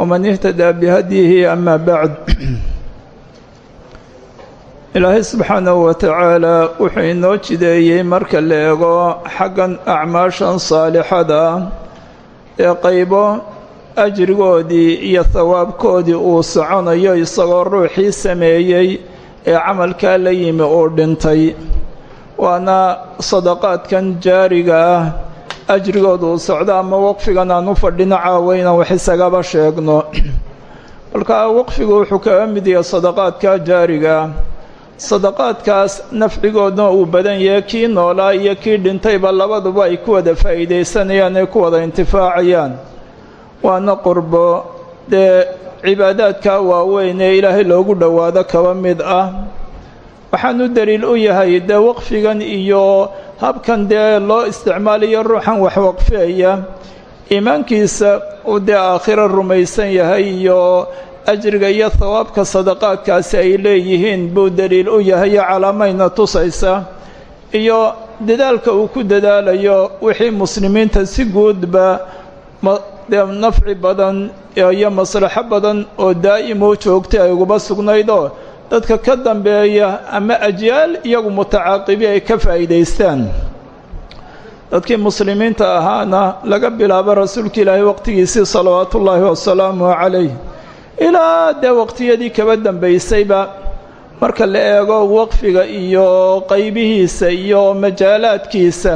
waman ihtadaa bihadyihi amaa bacd ilaahay subxaanahu watacaalaa wuxuu inoo jideeyey marka la eego xaggan acmaashan saalixada ee qaybo ajrigoodii iyo thawaabkoodii uu soconayo isagoo ruuxii sameeyey ee camalkaa la yimi uu dhintay waana sadaqaadkan jaariga ah ajrigooda uu socdo ama waqfigan aan u fadhino caawa inaan wax isagaba sheegno. Kolkaa waqfigu wuxuu kaga mid yahay sadaqaadka jaariga. Ah sadaqaadkaas nafcigoodna uu badan yahay kii noolaa iyo kii dhintayba labaduba ay ku wada faa'iidaysanayaan ay ku wada intifaacayaan. Waana qurbo. Dee cibaadaadka waaweyn ee ilaahay loogu dhowaado kaba mid ah waxaan u daliil u yahay dee waqfigan iyo habkan dee loo isticmaalayo ruuxan wax waqfiyaya iimaankiisa uu dee aakhiro rumaysan yahay iyo ajriga iyo hawaabka sadaqaadkaasi ay leeyihiin buu daliil u yahay calaamayna tusaysa. Iyo dadaalka uu ku dadaalayo wixii muslimiinta si guudba dee nafci badan iyo maslaxo badan oo daa'im oo joogtay ay uguba sugnaydoo dadka ka dambeeya ama ajyaal iyagu mutacaaqibi ay ka faa'iidaystaan. Dadkii muslimiinta ahaana laga bilaabo rasuulka ilaahay waqtigiisii salawaatu ullaahi wasalaamu calayh. Ilaa dee waqtiyadii kaba dambaysayba marka la eego waqfiga iyo qaybihiisa iyo majaalaadkiisa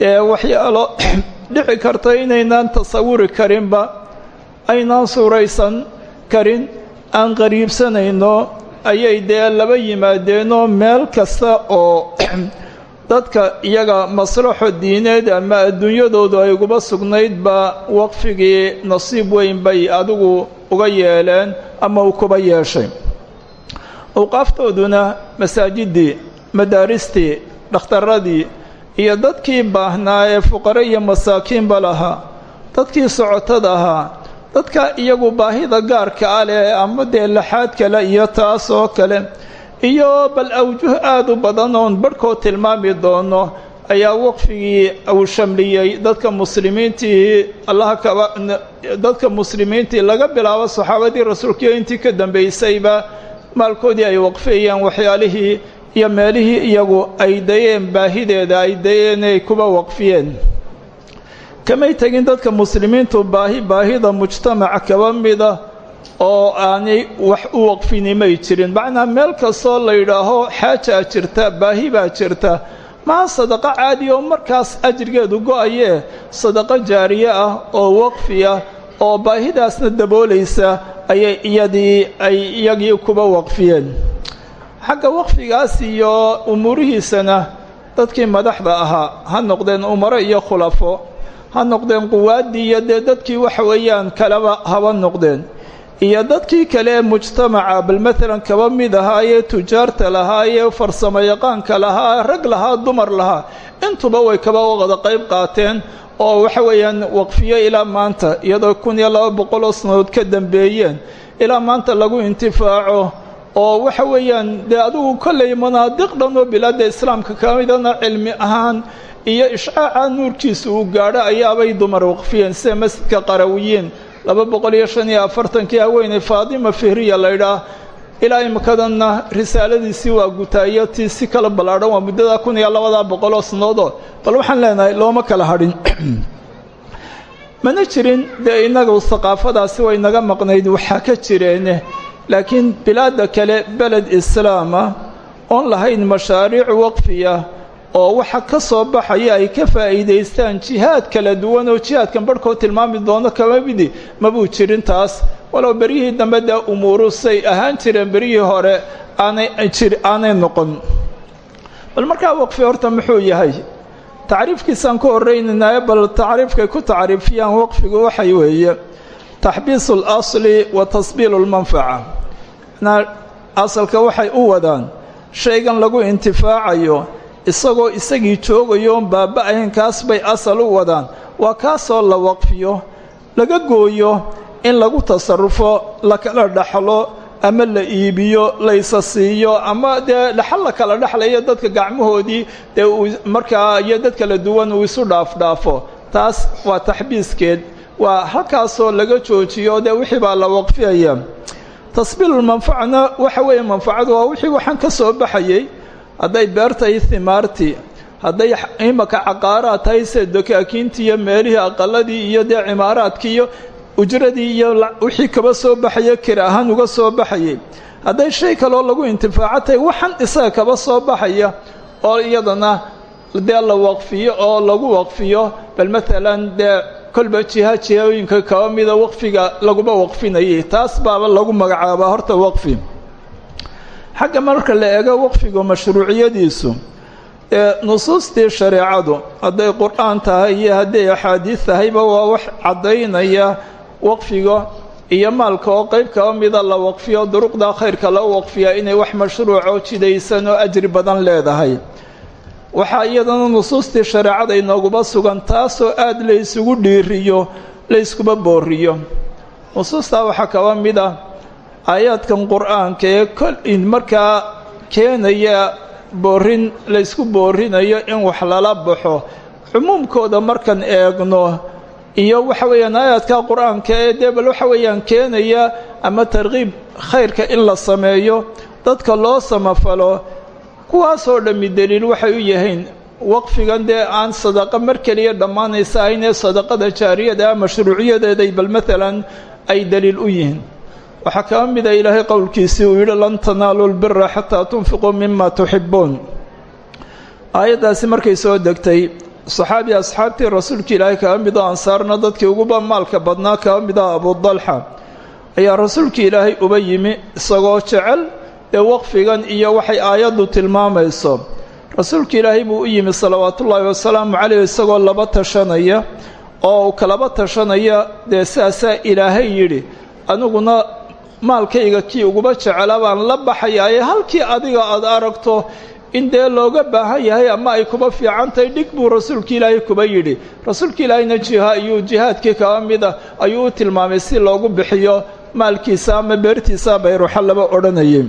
ee waxyaalo dhici karta inaynaan tasawuri karinba aynaan suuraysan karin aan qariibsanayno ayay dee laba yimaadeenoo meel kasta oo dadka iyaga maslaxo diineed ama adduunyadoodu ay uguba sugnaydba waqfigii nasiib weyn bay adigu uga yeeleen ama uu kuba yeeshay. Awqaaftooduna masaajidii madaaristii dhakhtaradii iyo dadkii baahnaa ee fuqare iyo masaakiinba lahaa dadkii socotada ahaa dadka iyagu baahida gaarka ah leh ama dee laxaad kale iyo taas oo kale. Iyo bal awjuh aada u badan oon barhkood tilmaami doono ayaa waqfigii uu shamliyey. Dadka muslimiintii allaha kaba dadka muslimiintii laga bilaabo saxaabadii rasuulkiiyo intii ka dambaysayba maalkoodii ay waqfiyayaan waxyaalihii iyo meelihii iyagu ay dayeen baahideeda ay dayeen ay kuba waqfiyeen kamay tegin dadka muslimiintu baahi baahida mujtamaca kaba mida oo aanay wax u waqfini may jirin. Macnaa meel kastoo la yidhaaho xaajaa jirta baahi baa jirta. Maa sadaqo caadi oo markaas ajrigeedu go'ayee sadaqo jaariye ah oo waqfi ah oo baahidaasna daboolaysa ayay iyadii ay iyagii kuba waqfiyeen. Xagga waqfigaas iyo umuurihiisana dadkii madaxda ahaa ha noqdeen umaro iyo khulafo ha noqdeen quwaaddii iyo dee dadkii waxa weeyaan kaleba haba noqdeen. Iyo dadkii kale ee mujtamaca bal maalan kaba mid ahaayee tujaarta lahaayee farsamo yaqaanka lahaa rag lahaa dumar lahaa intuba way kaba wada qayb qaateen oo waxa weeyaan waqfiyo ilaa maanta iyadoo kun iyo ka dambeeyeen ilaa maanta lagu intifaaco oo waxa weeyaan dee adigu kollay manaadiq dhan oo bilaadda islaamka ka midana cilmi ahaan iyo ishcaaca nuurkiisa uu gaadho ayaabay dumar waqfiyeen sida masjidka qarawiyiin laba boqol iyo shan iyo afartankii haweeney faadima fihriya laydhaah ilaa imikadanna risaaladiisii waa gutaayo tii si kala ballaadhan waa muddada kun iyo labadaa boqoloo sannadoodoo bal waxaan leenahay looma kala hadhin. Mana jirin dee innagu haqaafadaasi way naga maqnayd waxaa ka jireene. Laakiin bilaadda kale beled islaama oon lahayn mashaariic waqfiya oo waxa ka soo baxaya ay ka faa'iidaystaan jihaad kala duwan oo jihaadkan barhkood tilmaami doono kama midi mabuu jirin taas. Walow beryihii dambe dee umuuru say ahaan jireen beryihii hore aanay noqon. Bal markaa waqfi horta muxuu yahay? Tacriifkiisaan ku horraynaynaayo bal tacriifkay ku tacriifiyaan waqfigu waxay weeye. Taxbiisu اlasli wa tasbiilu اlmanfaca asalka waxay u wadaan. Shaygan lagu intifaacayo isagoo isagii joogayo on baaba-ayn kaas bay asal u wadaan. Waa kaasoo la waqfiyo laga gooyo in lagu tasarufo la kala dhaxlo ama la iibiyo laysa siiyo ama dee dhaxal la kala dhexlayo dadka gacmahoodii dee uu markaa iyo dad kala duwan uu isu dhaafdhaafo taas waa taxbiiskeed. Waa halkaasoo laga joojiyo dee wixii baa la waqfiyaya. Tasbiilulmanfacna waxa weeye manfacadu waa wixii waxaan ka soo baxayey hadday beertahay himaartii hadday imaka caqaaraad tahay sida iyo meelihii aqaladii iyo dee cimaaraadkii iyo ujradii iyo wixii kaba soo baxaya kir ahaan uga soo baxayay hadday shay kaloo lagu intifaaco tahay waxaan isaga kaba soo baxaya oo iyadana dee la waqfiyo oo lagu waqfiyo. Bal maalan dee kolba jiha jihooyinka kaba mida waqfiga laguma waqfinayay taas baaba lagu magacaabaa horta waqfi xagga marka la eego waqfigu mashruuciyadiisu ee nusuustii shareecadu hadday qur'aan tahay iyo hadday axaadiis tahayba waa wax caddaynaya waqfiga iyo maalka oo qayb kaba mida la waqfiyo duruqda khayrka loo waqfiyaa inay wax mashruucoo jidaysan oo ajri badan leedahay. Waxaa iyadana nusuustii shareecada inooguba sugan taasoo aada la ysugu dhiiriyo la yskuba booriyo. Nusuustaa waxaa kaba mid ah aayaadkan qur'aanka ee kol markaa keenaya boorin laysku boorinayo in wax lala baxo cumuumkooda markan eegno iyo waxa weeyaan aayaadka qur'aanka ee dee bal waxa weeyaan keenaya ama tarkiib khayrka in la sameeyo dadka loo samafalo kuwaasoo dhammi deliil waxay u yihiin waqfigan dee aan sadaqo mar keliya dhammaanaysa aynee sadaqada jaariyada mashruuciyadeeday bal maalan ay deliil u yihiin waxaa kaba mida ilaahay qowlkiisii uu yidhi lan tanaalu lbira xataa tunfiquu mima tuxibuun aayaddaasi markay soo degtay saxaabi asxaabtii rasuulka ilaahay kaba mid oo ansaarna dadkii uguba maalka badnaa kaba mid ah abudalxa ayaa rasuulka ilaahay uba yimi isagoo jecel ee waqfigan iyo waxay aayaddu tilmaamayso. Rasuulka ilaahay buu u yimi salawaatullaahi wasalaamu caleyh isagoo laba tashanaya oo kalaba tashanaya dee saasaa ilaahay yidhi aniguna maalkayga kii uguba jecela baan la baxayaa ee halkii adiga aada aragto in dee looga baahan yahay ama ay kuba fiican tahay dhig buu rasuulka ilaahay kuba yidhi. Rasuulka ilaahayna jiha iyuu jihaadkii kaba mida ayuu u tilmaamay si loogu bixiyo maalkiisa ama beertiisa bayruxa laba odhanayay.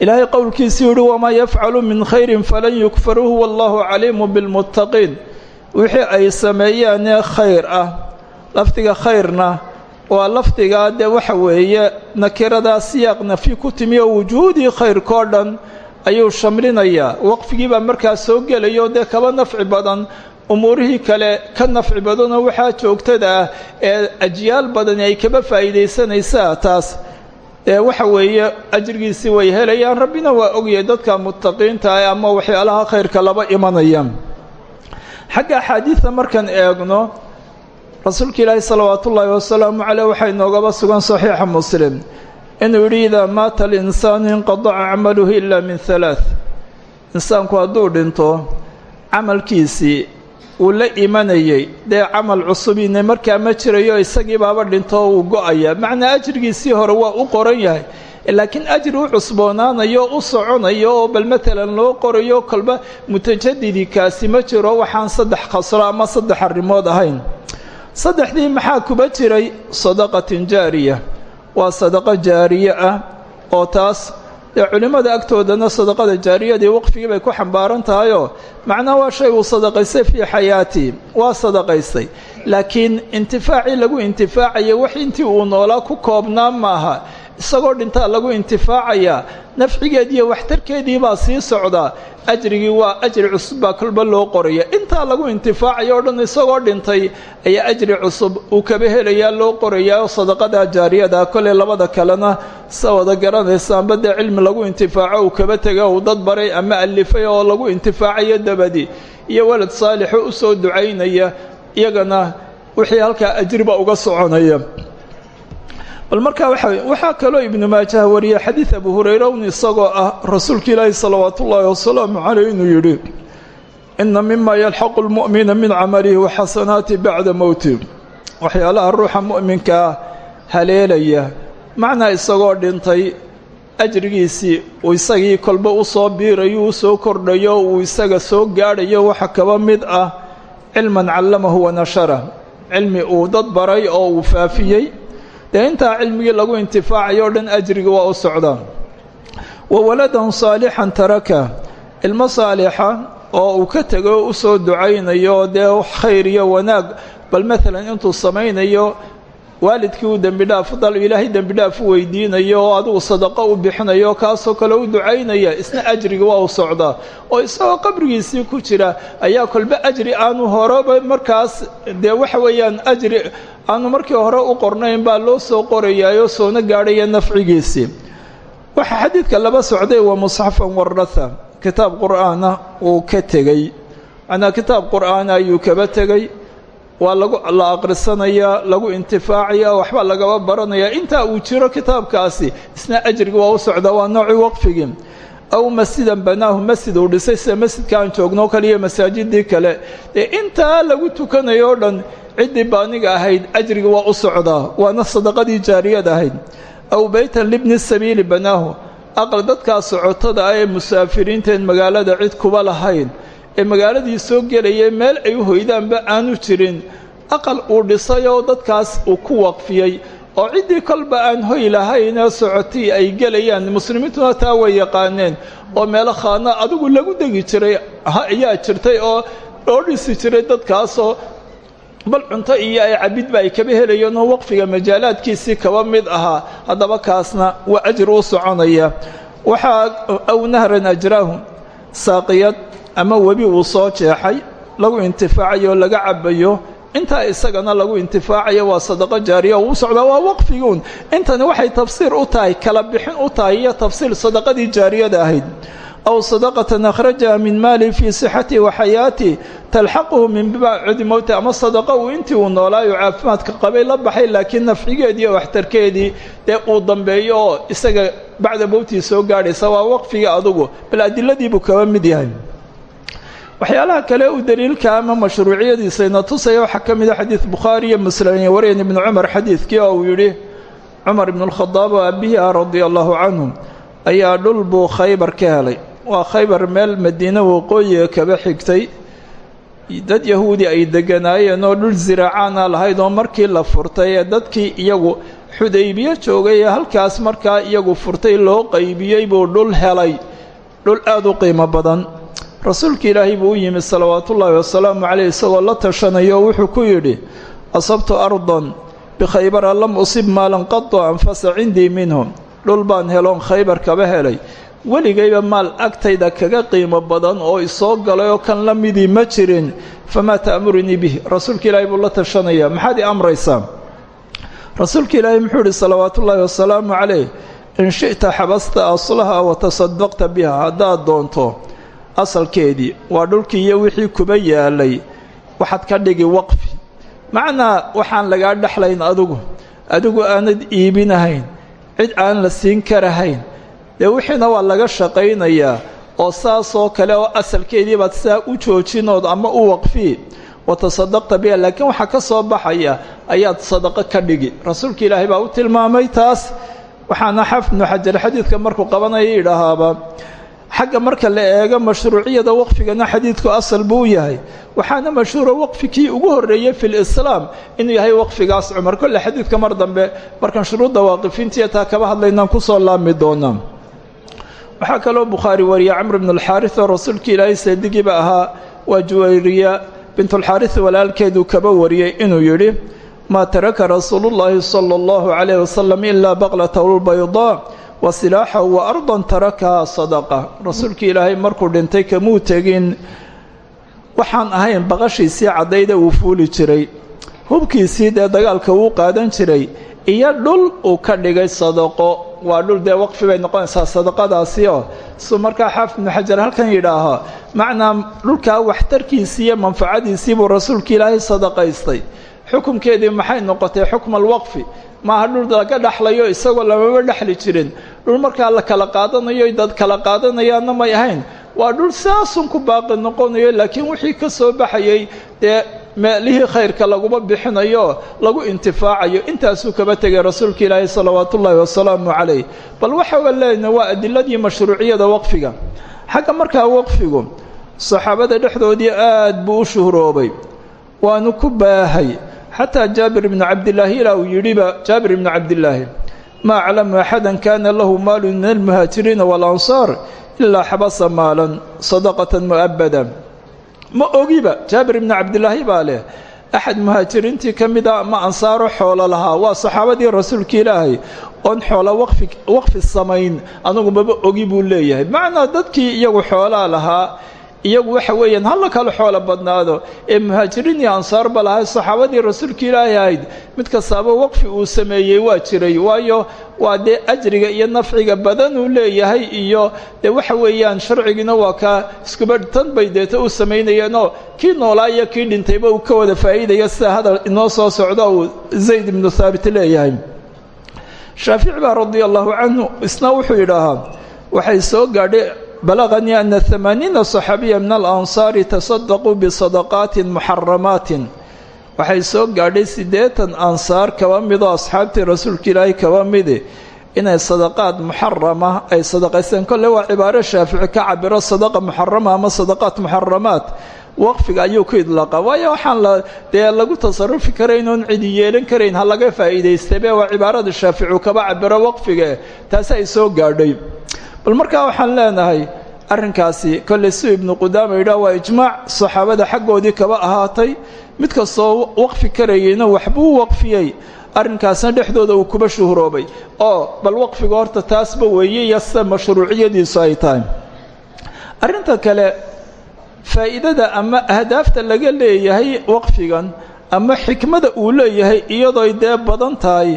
Ilaahay qowlkiisuu yihi wamaa yafcalu min khayrin falan yukfaruhu wallahu caliimu bilmuttaqiin. Wixii ay sameeyaanee khayr ah lafdiga khayrna waa lafdigaa dee waxa weeye nakiradaa siyaaq nafyi ku timi oo wujuudii khayrkao dhan ayuu shamlinayaa. Waqfigii baa markaa soo gelayo dee kaba nafci badan. Umuurihii kale ka nafci badanoo waxaa joogtada ah ee ajyaal badani ay kaba faa'iidaysanaysaa. Taas ee waxa weeye ajrigiisii way helayaan. Rabbina waa ogyahay dadka muttaqiinta ah ama waxyaalaha khayrka laba imanaya xagga axaadiida markaan eegno rasuulka ilaahi salawaatu ullaahi wasalaamu caleyh waxaa inoogaba sugan saxiixa muslim. inuu yidhi idaa maata alinsaanu inqadaca camaluhu ilaa min halaath insaanku hadduu dhinto camalkiisii uu la imanayey. Dee camal cusubine markaa ma jirayo isagii baaba dhinto oo uu go'aya. Macnaa ajrigiisii hore waa u qoran yahay. Laakiin ajri u cusboonaanayo u soconayo oo bal matalan loo qorayo kolba mutajadidi kaasi ma jiro waxaan saddex khasro ama saddex arrimood ahayn saddexdii maxaa kuba jiray? Sadaqatin jaariya. Waa sadaqo jaariye ah oo taas dee culimmada agtoodana sadaqada jaariyadii waqfigii bay ku xambaaran tahayoo macnaa waa shay uu sadaqaystay fii xayaatii waa sadaqaystay laakiin intifaacii lagu intifaacaya wax intii uu noolaa ku koobnaa maaha isagoo dhintaa lagu intifaacayaa nafcigeed iyo waxtarkeedii baa sii socdaa ajrigii waa ajri cusub baa kolba loo qoraya intaa lagu intifaacayo o dhan isagoo dhintay ayaa ajri cusub uu kaba helayaa loo qorayaa oo sadaqada jaariyada kolley labada kalena sa wada garanaysaanba dee cilmi lagu intifaaco uu kaba tega uu dad baray ama alifay oo lagu intifaacayo dabadi. Iyo walad saalixo u soo ducaynaya iyagana wixii halkaa ajriba uga soconaya bal markaa waxaa kaloo ibnu maajaha wariyey xadiid abu hurayra un isagoo ah rasuulka ilaahi salawaatu ullaahi wasalaamu caleyh inuu yidhi ina mima yalxaqu lmu'mina min camalihi wa xasanaati bacda mowti waxyaalaha ruuxa mu'minkaa haleelaya macnaa isagoo dhintay ajrigiisii uu isagii kolba u soo biirayo u soo kordhayo uu isaga soo gaadhayo waxa kaba mid ah cilman callamahu wa nashara. Cilmi uu dad baray oo uu faafiyey dee intaa cilmigii lagu intifaacayo o dhan ajriga waa u socdaa wa waladan saalixan taraka ilmo oo uu ka tego u soo ducaynayo dee khayr iyo wanaag bal maalan intuu samaynayo waalidkii uu dembi dhaaf dal ilaahay dembi dhaaf u weydiinayo oo adigu sadaqo u bixinayo kaasoo kale u ducaynaya isna ajriga waa u socdaa oo isagoo qabrigiisii ku jira ayaa kolba ajri aanu horeba markaas dee waxa weeyaan ajri aanu markii hore u qornayn baa loo soo qorayaayoo soona gaadhaya nafcigiisii. waxaa xadiidka laba socday waa musxafan waratha kitaab qur'aana uu ka tegey macnaa kitaab qur'aana ayuu kaba tegey waa la aqrisanayaa lagu intifaacaya waxbaa lagaba baranayaa. Intaa uu jiro kitaabkaasi isna ajriga waa u socdaa waa noocii waqfigii. Aw masjidan banaahu masjid uu dhisay sida masjidka aan joogno kaliya masaajidii kale. Dee intaa lagu tukanayo dhan ciddii baaniga ahayd ajriga waa u socdaa waana sadaqadii jaariyad ahayd. Aw beytan libni sabiili banaahu aqal dadkaa socotada ah ee musaafiriinteen magaalada cid kuba lahayn ee magaaladii soo gelayay meel ay u hoydaanba aanu jirin. Aqal uu dhisay oo dadkaas uu ku waqfiyey. Oo ciddii kolba aan hoy lahaynee socotii ay gelayaan. Muslimiintuna taa way yaqaaneen. Oo meelo khaana adigu lagu degi jiray ayaa jirtay oo loo dhisi jiray dadkaasoo bal cunto iyo ay cabidba ay kaba helayeen oo waqfiga majaalaadkiisii kaba mid ahaa. Haddaba kaasna waa ajri u soconaya. Waxaa aw nahran ajraahu saaqiyad ama webi uu soo jeexay lagu intifaacayo laga cabayo intaa isagana lagu intifaacayo waa sadaqo jaariya uu socdaa waa waqfiguun intani waxay tafsiir u tahay kala bixin u tahay iyo tafsiir sadaqadii jaariyada ahayd. Aw sadaqatan akhrajaha min maali fii sixatihi wa xayaatih talxaquhu min bacdi mowti ama sadaqo uu intii uu noolaayo caafimaadka qabay la baxay laakiin nafcigeedii iyo waxtarkeedii dee uu dambeeyo oo isaga bacda mowtii soo gaadhaysa waa waqfigii adugu. Bal adiladiibuu kaba mid yahay waxyaalaha kale uu daliilka ama mashruuciyadiisayna tusaya waxaa ka mida xadiid bukhaari iyo muslim iyo waryan ibnu cumar xadiidkii oo uu yidhi cumar ibnu lkhadaab oo aabihii ah radia allahu canhu ayaa dhul buu khaybar ka helay. Waa khaybar meel madiine waqooyiga kaba xigtay. Dad yahuudi ay deganaayeen oo dhul ziraacaana lahayd oo markii la furtay ee dadkii iyagu xudaybiye joogay ee halkaas markaa iyagu furtay loo qaybiyey buu dhul helay. Dhul aada u qiimo badan rasuulka ilaahay buu u yimid salawaatullaahi wasalaamu caleyh isagoo la tashanayo wuxuu ku yidhi asabtu ardan bikhaybara lam usib maalan qadu anfasa cindii minhu dhul baan heloon khaybar kaba helay. Weligayba maal agtayda kaga qiimo badan oo isoo galay oo kan la midii ma jirin famaa ta'murunii bih rasuulka ilaahay buu la tashanaya maxaad i amraysaa? Rasuulka ilaahay muxuu yidhi salawaatullaahi wasalaamu caleyh in shi'ta xabasta aslaha wa tasadaqta biha haddaad doonto asalkeedii waa dhulkii iyo wixii kuba yaalay. Waxaad ka dhigi waqfi. Macnaa waxaan lagaa dhexlayn adigu adigu aanad iibinahayn cid aan la siin karahayn. Dee wixiina waa laga shaqaynayaa oo saasoo kale oo asalkeedii baad saa u joojinood ama u waqfii wa tasadaqta biha. Laakiin waxaa ka soo baxaya ayaad sadaqo ka dhigi. Rasuulka ilaahay baa u tilmaamay taas. Waxaana xafid ibnu xajar xadiidka markuu qabanaya yidhaahaaba xagga marka la eego mashruuciyada waqfigana xadiidku asal buu yahay. Waxaana mashhuura waqfi kii ugu horreeyey fi lislaam inuu yahay waqfigaas cumar. Kolle xadiidka mar dambe markaan shuruudda waaqifiintiiyo taa kaba hadlaynaan ku soo laami doonaa waxaa kaloo bukhaari wariya camr bn alxaaris oo rasuulka ilaahay seedigiiba ahaa waa juwayriya bintulxaaris walaalkeeduu kaba wariyey inuu yidhi maa taraka rasuulu llaahi sala allahu calayh wasalam ilaa baqlatulbaydaa wa silaaxahu wa ardan tarakahaa sadaqa. Rasuulkii ilaahay markuu dhintay kamuu tegin. Waxaan ahayn baqashiisii caddayda uu fuuli jiray. Hubkiisii dee dagaalka uu qaadan jiray. Iyo dhul uu ka dhigay sadaqo. Waa dhul dee waqfi bay noqonaysaa sadaqadaasi oo suu markaa xaafid ibnu xajar halkan yidhaaho macnaa dhulkaa waxtarkiisii iyo manfacadiisii buu rasuulka ilaahay sadaqaystay. Xukumkeedii maxay noqotay? Xukma alwaqfi maaha dhul laga dhexlayo isagoo lamama dhexli jirin. Dhul markaa la kala qaadanayo dad kala qaadanayaana may ahayn. Waa dhul saasun ku baaqi noqonayo laakiin wixii ka soo baxayey dee meelihii khayrka laguma bixinayo lagu intifaacayo. Intaasuu kaba tegay rasuulka ilaahi salawaatu ullaahi wasalaamu calayh. Bal waxaa leenaha waa adiladii mashruuciyada waqfiga. Xagga markaa waqfigu saxaabada dhexdoodii aad buu u shuhroobay. Waanu ku baahay xataa jaabir ibnu cabdillaahi ilaa uu yidhiba jaabir ibnu cabdillaahi ma aclamu axada kana lahu maalu min almuhaajiriina waalansaar ilaa xabasa maalan sadaqatan mu'abada ma ogiba jaabir ibnu cabdilaahi baa leh axad muhaajiriintii ka mid a ama ansaaro xoolo lahaa waa saxaabadii rasuulka ilaahay oon xoola waqfi waqfi samayn anugu maba ogi buu leeyahay. Macnaa dadkii iyagu xoolaa lahaa iyagu waxa weeyaan halla kale xoolo badnaado. Ee muhaajiriin iyo ansaarba lahay saxaabadii rasuulka ilaahay ahayd. Mid kastaaba waqfi uu sameeyey waa jiray waayo waa dee ajriga iyo nafciga badan uu leeyahay iyo dee waxa weeyaan sharcigiina waa kaa iskuba tan bay deeta u samaynayeenoo kii noolaa iyo kii dhintayba uu ka wada faa'iidaya sida hadal inoo soo socdo uu zayd ibnu haabit leeyahay. Shaafici baa radia canhu isna wuxuu yidhaahaa waxay soo gaadhay balaganii ana amaaniina صaxaabiya min alansaari tasadaquu bisadaqaatin muxaramaatin waxay soo gaadhay siddeetan ansaar kaba midoo asxaabtii rasuulka ilaahay kaba midi inay sadaqaad muxarama ay sadaqaysteen kolle waa cibaaro shaafici ka cabiro sadaqa muxarama ama sadaqaat muxaramaat waqfiga ayuu ku idlaaqa waayo waxaan la dee lagu tasarufi karayn oon cidi yeelan karayn ha laga faa'iidaystabe waa cibaarada shaaficu kaba cabiro waqfiga taasi ay soo gaadhay bal markaa waxaan leenahay arrinkaasi kolley si ibnu qudaama yidhaah waa ijmaac saxaabada xaggoodii kaba ahaatay. Mid kastoo waqfi karayeyna waxbuu waqfiyey arrinkaasna dhexdooda uu kuba shuhroobay oo bal waqfiga horta taasba weeye sida mashruuciyadiisu ay tahay. Arrinta kale faa'iidada ama ahdaafta laga leeyahay waqfigan ama xikmada uu leeyahay iyadooy dee badan tahay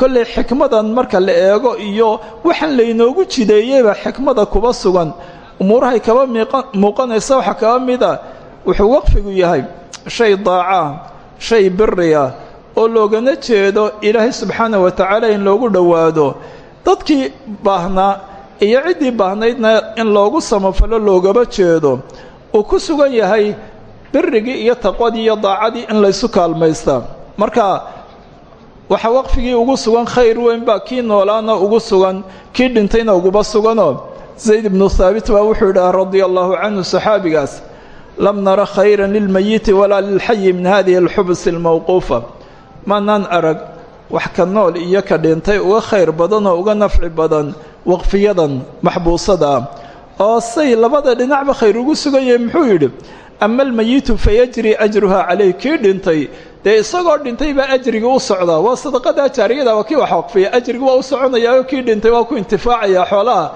kolley xikmadan marka la eego iyo waxaan laynoogu jideeyeyba xikmada kuba sugan. Umuurahay kaba muuqanaysa waxaa kaba mida. Wuxuu waqfigu yahay shay daaca shay biriya oo loogana jeedo ilaahay subxaana wa tacaala in loogu dhowaado. Dadkii baahnaa iyo ciddii baahnaydna in loogu samafalo loogaba jeedo. Uu ku sugan yahay birigii iyo taqwadii iyo daacadii in laysu kaalmaystaa marka waxaa waqfigii ugu sugan khayr weyn baa kii noolaana ugu sugan kii dhintayna uguba suganoo zayd ibnu haabit baa wuxuu yidhaha radia allahu canhu saxaabigaas lam nara khayra lilmayiti walaa lilxayi min hadihi alxubus almawquufa. Maanaan arag wax ka nool iyo ka dhintay uga khayr badan oo uga nafci badan waqfiyadan maxbuusada ah. Oo say labada dhinacba khayr ugu sugan yahay muxuu yidhi ama almayitu fayajri ajruhaa calayh kii dhintay dee isagoo dhintay baa ajrigii u socdaa. Waa sadaqada jaariyada waa kii wax waqfiya. Ajrigi waa u soconayaa kii dhintay waa ku intifaacayaa xoolaha.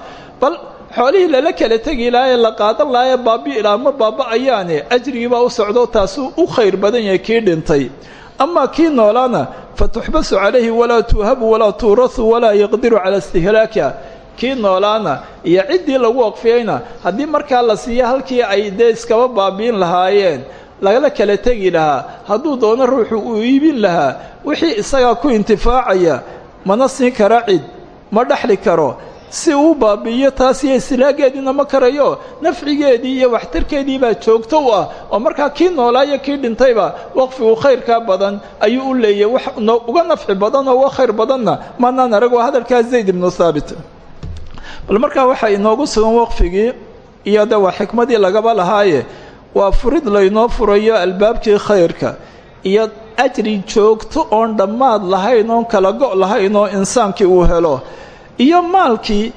Bal xoolihii lala kala tegi lahaa la qaadan lahaa ee baabi'i lahaa ma baaba'ayaane ajrigii baa u socdo taasuu u khayr badan yahay kii dhintay. Amaa kii noolaana fatuxbasu calayhi walaa tuuhabu walaa tuurahu walaa yaqdiru cala istihlaaka kii noolaana iyo ciddii lagu waqfiyeyna haddii markaa la siiya halkii ay dee iskaba baabi'in lahaayeen lagala kala tegi lahaa hadduu doono ruuxu uu iibin lahaa wixii isagaa ku intifaacaya mana siin kara cid ma dhexli karo si uu baabi'iyo taas iyo isilaageediina ma karayo nafcigeedii iyo waxtarkeedii baa joogto u ah oo markaa kii noolaayo kii dhintayba waqfigu khayrkaa badan ayuu u leeyahy wax uga nafci badan oo uga khayr badanna maanaan arag waa hadalkaa zayd ibnu haabit bal markaa waxaa inoogu sugan waqfigii iyo waa xikmadii lagaba lahaaye waa furid laynoo furayo albaabkii khayrka iyo ajri joogto oon dhammaad lahayn oon kala go' lahayn oo insaankii uu helo. Iyo maalkii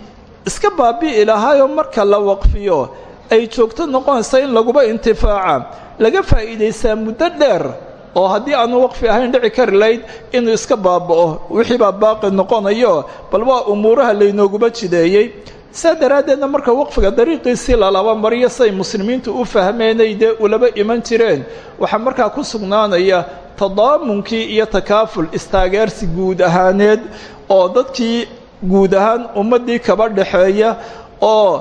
iska baabi'i lahaayoo marka la waqfiyo ay joogto noqonaysa in laguba intifaaca. Laga faa'iidaysaa muddo dheer oo haddii aanu waqfi ahayn dhici kari layd inuu iska baaba'o. Wixii baa baaqi noqonayo bal waa umuuraha laynooguba jideeyey saa daraaddeedna marka waqfiga dariiqiisii lalaba mariyo say muslimiintu u fahmeenay dee ulaba iman jireen. Waxaa markaa ku sugnaanaya tadaamunkii iyo takaaful istaageersi guud ahaaneed oo dadkii guud ahaan ummaddii kaba dhaxeeya oo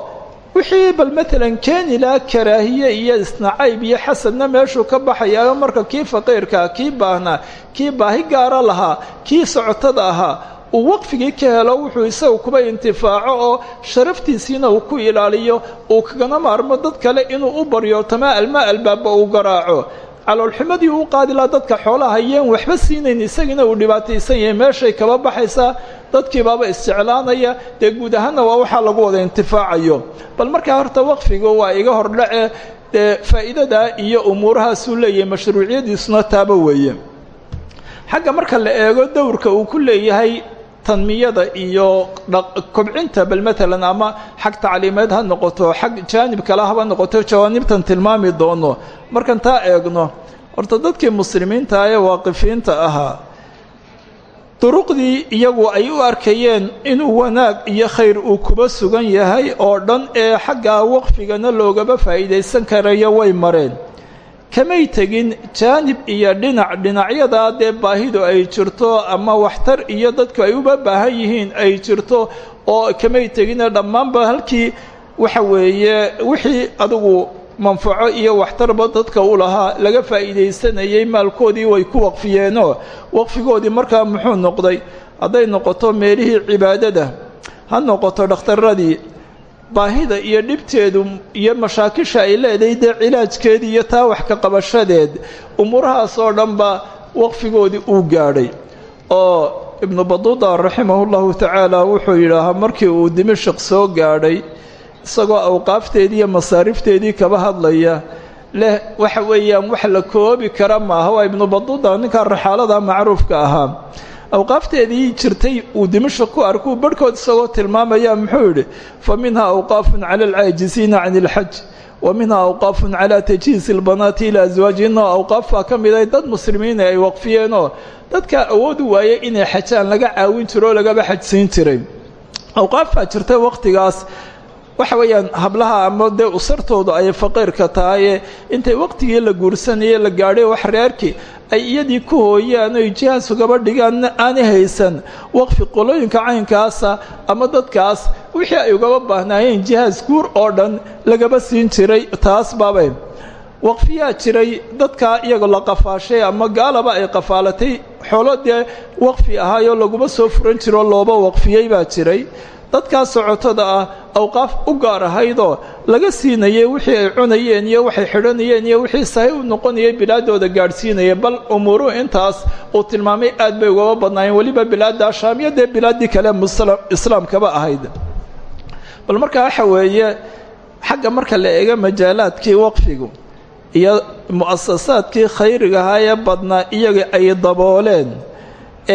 wixii bal maalan keeni lahaa karaahiye iyo isnacayb iyo xasadna meeshuu ka baxayaayo marka kii faqiirkaa kii baahnaa kii baahi gaara lahaa kii socotada ahaa uu waqfigii ka helo wuxuu isagu kuba intifaaco oo sharaftiisiina uu ku ilaaliyo uu kagana maarmo dad kale inuu u baryo tamaa almaa albaaba uu garaaco. Caloolxumadii uu qaadi lahaa dadka xoolaha hayeen waxba siinayn isagina uu dhibaataysan yahay meeshay kaba baxaysaa dadkii baaba isjeclaanaya dee guud ahaanna waa waxaa lagu wada intifaacayo. Bal markaa horta waqfigu waa iga hordhace dee faa'iidadaa iyo umuurahaasuu leeyahay mashruuciyadiisuna taaba weeye. Xagga marka la eego dowrka uu ku leeyahay tanmiyada iyo kobcinta bal matalan ama xag tacliimeed ha noqoto xag jaanib kale haba noqoto jawaanibtan tilmaami doono. Markan taa eegno horta dadkii muslimiinta ee waaqifiinta ahaa duruqdii iyagu ay u arkayeen inuu wanaag iyo khayr uu kuba sugan yahay oo dhan ee xaggaa waqfigana loogaba faa'iidaysan karayo way mareen kamay tegin jaanib iyo dhinac dhinacyadaa dee baahidu ay jirto ama waxtar iyo dadku ay uba baahan yihiin ay jirto oo kamay tegine dhammaanba halkii waxa weeye wixii adigu manfaco iyo waxtarba dadka u lahaa laga faa'iidaysanayay maalkoodii way ku waqfiyeenoo. Waqfigoodii markaa muxuu noqday hadday noqoto meelihii cibaadada ha noqoto dhakhtaradii baahida iyo dhibteedu iyo mashaakisha ay leedahay dee cilaajkeedii iyo taa wax ka qabashadeed umuurahaas oo dhanba waqfigoodii uu gaadhay. Oo ibnu baduuda raximahu llahu tacaala wuxuu yidhaahaa markii uu dimashik soo gaadhay isagoo awqaafteedii iyo masaarifteedii kaba hadlaya leh waxa weeyaan wax la koobi kara maaha. Waa ibnu baduuda ninkaa raxaalada macruufka ahaa awqaafteedii jirtay uu dimashik ku arkuu barhkood isagoo tilmaamaya muxuu yidhi fa minhaa awqaafun cala alcaajisiina can ilxaj wa minhaa awqaafun calaa tajhiisi albanaati ilaa aswaajihina oo awqaafbaa ka mid dad muslimiina ay waqfiyeenoo dadkaa awood u waayay inay xajaan laga caawin jiro oo lagaba xajsiin jiray. Awqaaf baa jirtay waqtigaas waxa weeyaan hablaha ama dee usartoodu ay faqiirka tahaye intay waqtigii la guursanayey la gaadhay wax reerkii ay iyadii ku hooyaan oy jihaas ugaba dhigaan aanay haysan. Waqfi qolooyinka caynkaasa ama dadkaas wixii ay ugaba baahnaayeen jihaas guur oo dhan lagaba siin jiray taas baabay. Waqfiyaa jiray dadkaa iyaga la qafaashay ama gaalaba ay qafaalatay xoolo dee waqfi ahaayoo laguma soo furan jiroo looba waqfiyey baa jiray dadkaa socotada ah awqaaf u gaar ahaydoo laga siinayay wixii ay cunayeen iyo waxay xidhanayeen iyo wixii sahay u noqonayay bilaadooda gaadhsiinaya bal umuuruhu intaas uu tilmaamay aad bay ugaba badnaayeen. Weliba bilaadda shaamiya dee bilaaddii kale islaamkaba ahayd. Bal markaa waxa weeye xagga marka la eego majaalaadkii waqfigu iyo mu'asasaadkii khayrigahaa ee badnaa iyaga ay dabooleen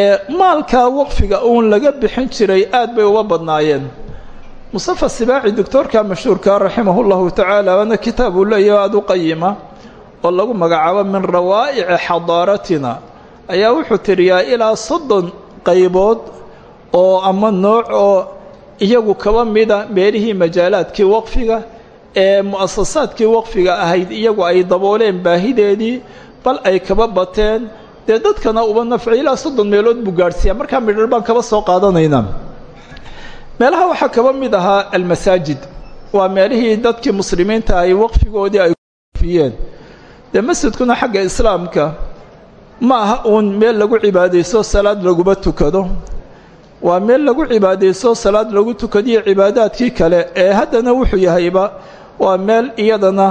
ee maalkaa waqfiga uun laga bixin jiray aad bay uga badnaayeen. Mustafa sibaaci doctoorka mashhuurka raximahu llahu tacaala waana kitaab uu leeyahy aada u qayima oo lagu magacaabo min rawaa'ici xadaaratina. Ayaa wuxuu tiriyaa ilaa soddon qaybood oo ama nooc oo iyagu kaba mida meelihii majaalaadkii waqfiga ee mu'asasaadkii waqfiga ahayd iyagu ay dabooleen baahideedii bal ay kaba bateen dee dadkana uba nafci ilaa soddon meelood buu gaadhsiiyaa markaa midhar baan kaba soo qaadanaynaa. Meelaha waxaa kaba mid ahaa almasaajid. Waa meelihii dadkii muslimiinta ay waqfigoodii ay fiyeen dee masjidkuna xagga islaamka ma aha uun meel lagu cibaadaysto salaad laguma tukado. Waa meel lagu cibaadaysto salaad lagu tukadiyo cibaadaadkii kale ee haddana wuxuu yahayba waa meel iyadana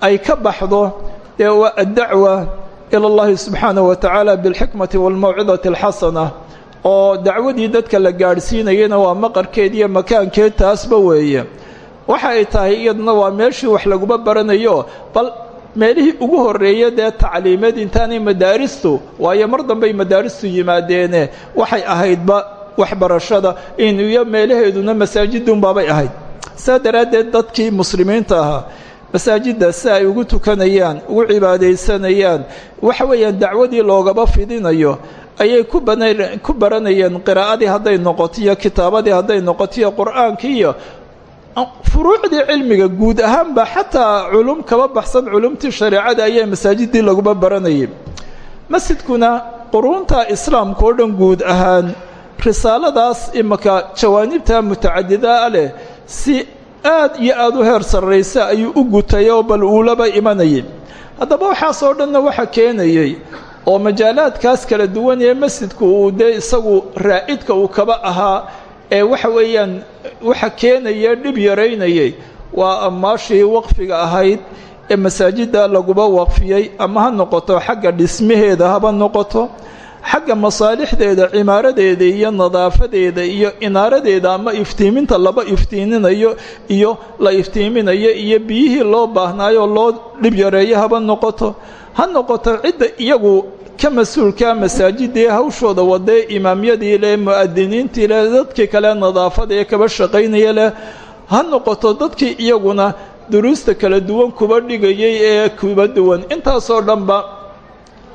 ay ka baxdo. Dee waa addacwa ilى اllahi subxaanaه wa tacaala biاlxikmati wاlmawcidati اlxasana oo dacwadii dadka la gaadhsiinayana waa maqarkeed iyo makaankeed taasba weeye waxa ay tahay iyaduna waa meeshii wax laguma baranayo bal meelihii ugu horreeya dee tacliimeed intaanay madaaristu waayo mar dambey madaaristu yimaadeene waxay ahaydba waxbarashada inuyo meelaheeduna masaajidunbaabay ahayd saa daraaddeed dadkii muslimiinta ahaa masaajidda si ay ugu tukanayaan ugu cibaadaysanayaan waxa weeyaan dacwadii loogaba fidinayo ayay ku baranayeen qiraa'adii hadday noqoto iyo kitaabadii hadday noqoto iyo qur'aankii iyo furuucdii cilmiga guud ahaanba xataa culum kaba baxsan culumtii shareecada ayaa masaajidii laguma baranayay. Masjidkuna quruunta islaamka oo dhan guud ahaan risaaladaas imaka jawaanibta mutacadidaa leh si aad iyo aada u heer sarraysa ayuu u gutayoo bal uulaba imanayay haddaba waxaasoo dhanna waxa keenayey oo majaalaadkaas kala duwan ee masjidku uu dee isagu raa'idka uu kaba ahaa ee waxa weeyaan waxa keenaya dhib yaraynayay waa ammaashii waqfiga ahayd ee masaajidda laguba waqfiyey ama ha noqoto xagga dhismaheeda haba noqoto xagga masaalixdeeda cimaaradeeda iyo nadaafadeeda iyo inaaradeeda ama iftiiminta laba iftiiminayo iyo la iftiiminayo iyo biyihii loo baahnaayo loo dhib yareeyo haba noqoto. Ha noqoto cidda iyagu ka mas'uulkaa masaajidii hawshooda wadee imaamyadii leh mu'adiniintii leh dadkii kale nadaafada ee kaba shaqaynaya leh ha noqoto dadkii iyaguna duruusta kala duwan kuba dhigayay ee kuba duwan. Intaasoo dhanba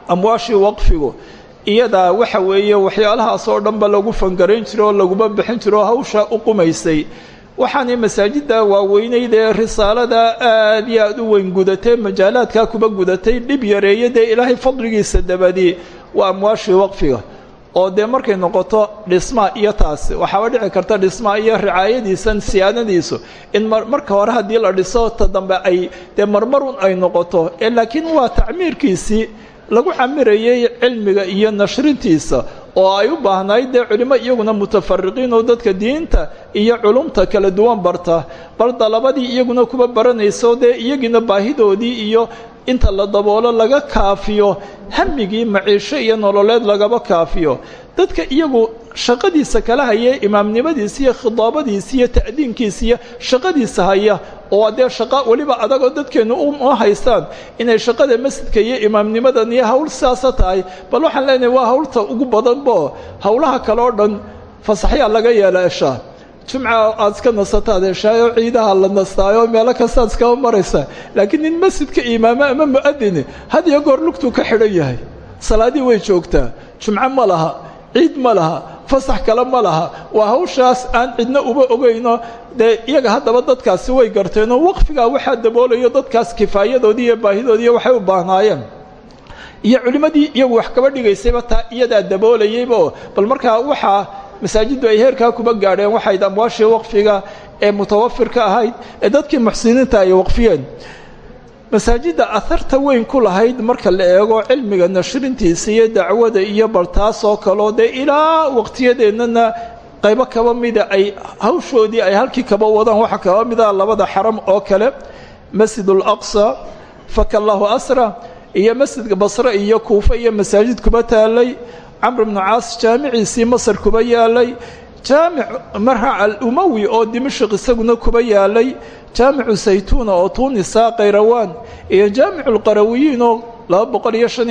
amwaashii waqfigu iyadaa waxa weeye waxyaalahaas oo dhanba lagu fangarayn jiro oo laguma bixin jiro hawsha u qumaysay. Waxaanay masaajidda waaweynayd ee risaalada aad iyo aad u weyn gudatay majaalaadkaa kuba gudatay dhib yareeya dee ilaahay fadligiisa dabadii waa amwaashii waqfiga. Oo dee markay noqoto dhismaa iyo taas waxaaba dhici karta dhismaa iyo ricaayadiisan siyaadadiisu in marka hore haddii la dhiso ta dambe ay dee marmarun ay noqoto. Laakiin waa tacmiirkiisii lagu camirayay cilmiga iyo nashrintiisa oo ay u baahnayd dee culimo iyaguna mutafariqiin oo dadka diinta iyo culumta kala duwan barta. Bal dalabadii iyaguna kuba baranayso dee iyagiina baahidoodii iyo inta la daboolo laga kaafiyo hamigii maciisho iyo nololeed lagaba kaafiyo. Dadka iyagu shaqadiisa kala haya imaamnimadiisa iyo khidaabadiisa iyo ta'diinkiisa iyo shaqadiisa haya oo dee shaqa weliba adagoo dadkeennu uma haystaan inay shaqada masjidka iyo imaamnimadan iyo hawl sidaasa tahay bal waxaan leenahay waa hawlta ugu badanbo howlaha kale oo dhan fasaxyaa laga yeeleeshaa jumca aad iska nasataad heshaayo ciidaha la nastaayo meelo kastaad iskaba maraysaa laakiin nin masjidka imaamo ama mu'adini had iyo goor lugtuu ka xidhan yahay. Salaadii way joogtaa. Jumco ma laha ciid ma laha fasax kale ma laha. Waa hawshaas aan cidna uba ogayno. Dee iyaga haddaba dadkaasi way garteenoo waqfigaa waxaa daboolayo dadkaas kifaayadoodii iyo baahidoodiiyo waxay u baahnaayeen. Iyo culimmadii iyagu wax kaba dhigaysayba taa iyadaa daboolayayba bal markaa waxaa masaajiddu ay heerkaa kuba gaadheen waxayd amwaashii waqfiga ee mutawafirka ahayd ee dadkii muxsiniinta ay waqfiyeen masaajidda aharta weyn ku lahayd marka la eego cilmiga nashrintiisa iyo dacwada iyo bal taasoo kaleo dee ilaa waqtiyadeennana qaybo kaba mida ay hawshoodii ay halkii kaba wadaan waxaa kaba mida labada xaram oo kale masjid ulaqsa faka allahu asra iyo masjidka basre iyo kuufa iyo masaajid kuba taalay camr bnu caas jaamiciisii masar kuba yaalay jaamic marhac alumawi oo dimashq isaguna kuba yaalay jaamicu saytuuna oo tuunisa khayrawaan iyo jaamicu lqarawiyiin oo laba boqol iyo shan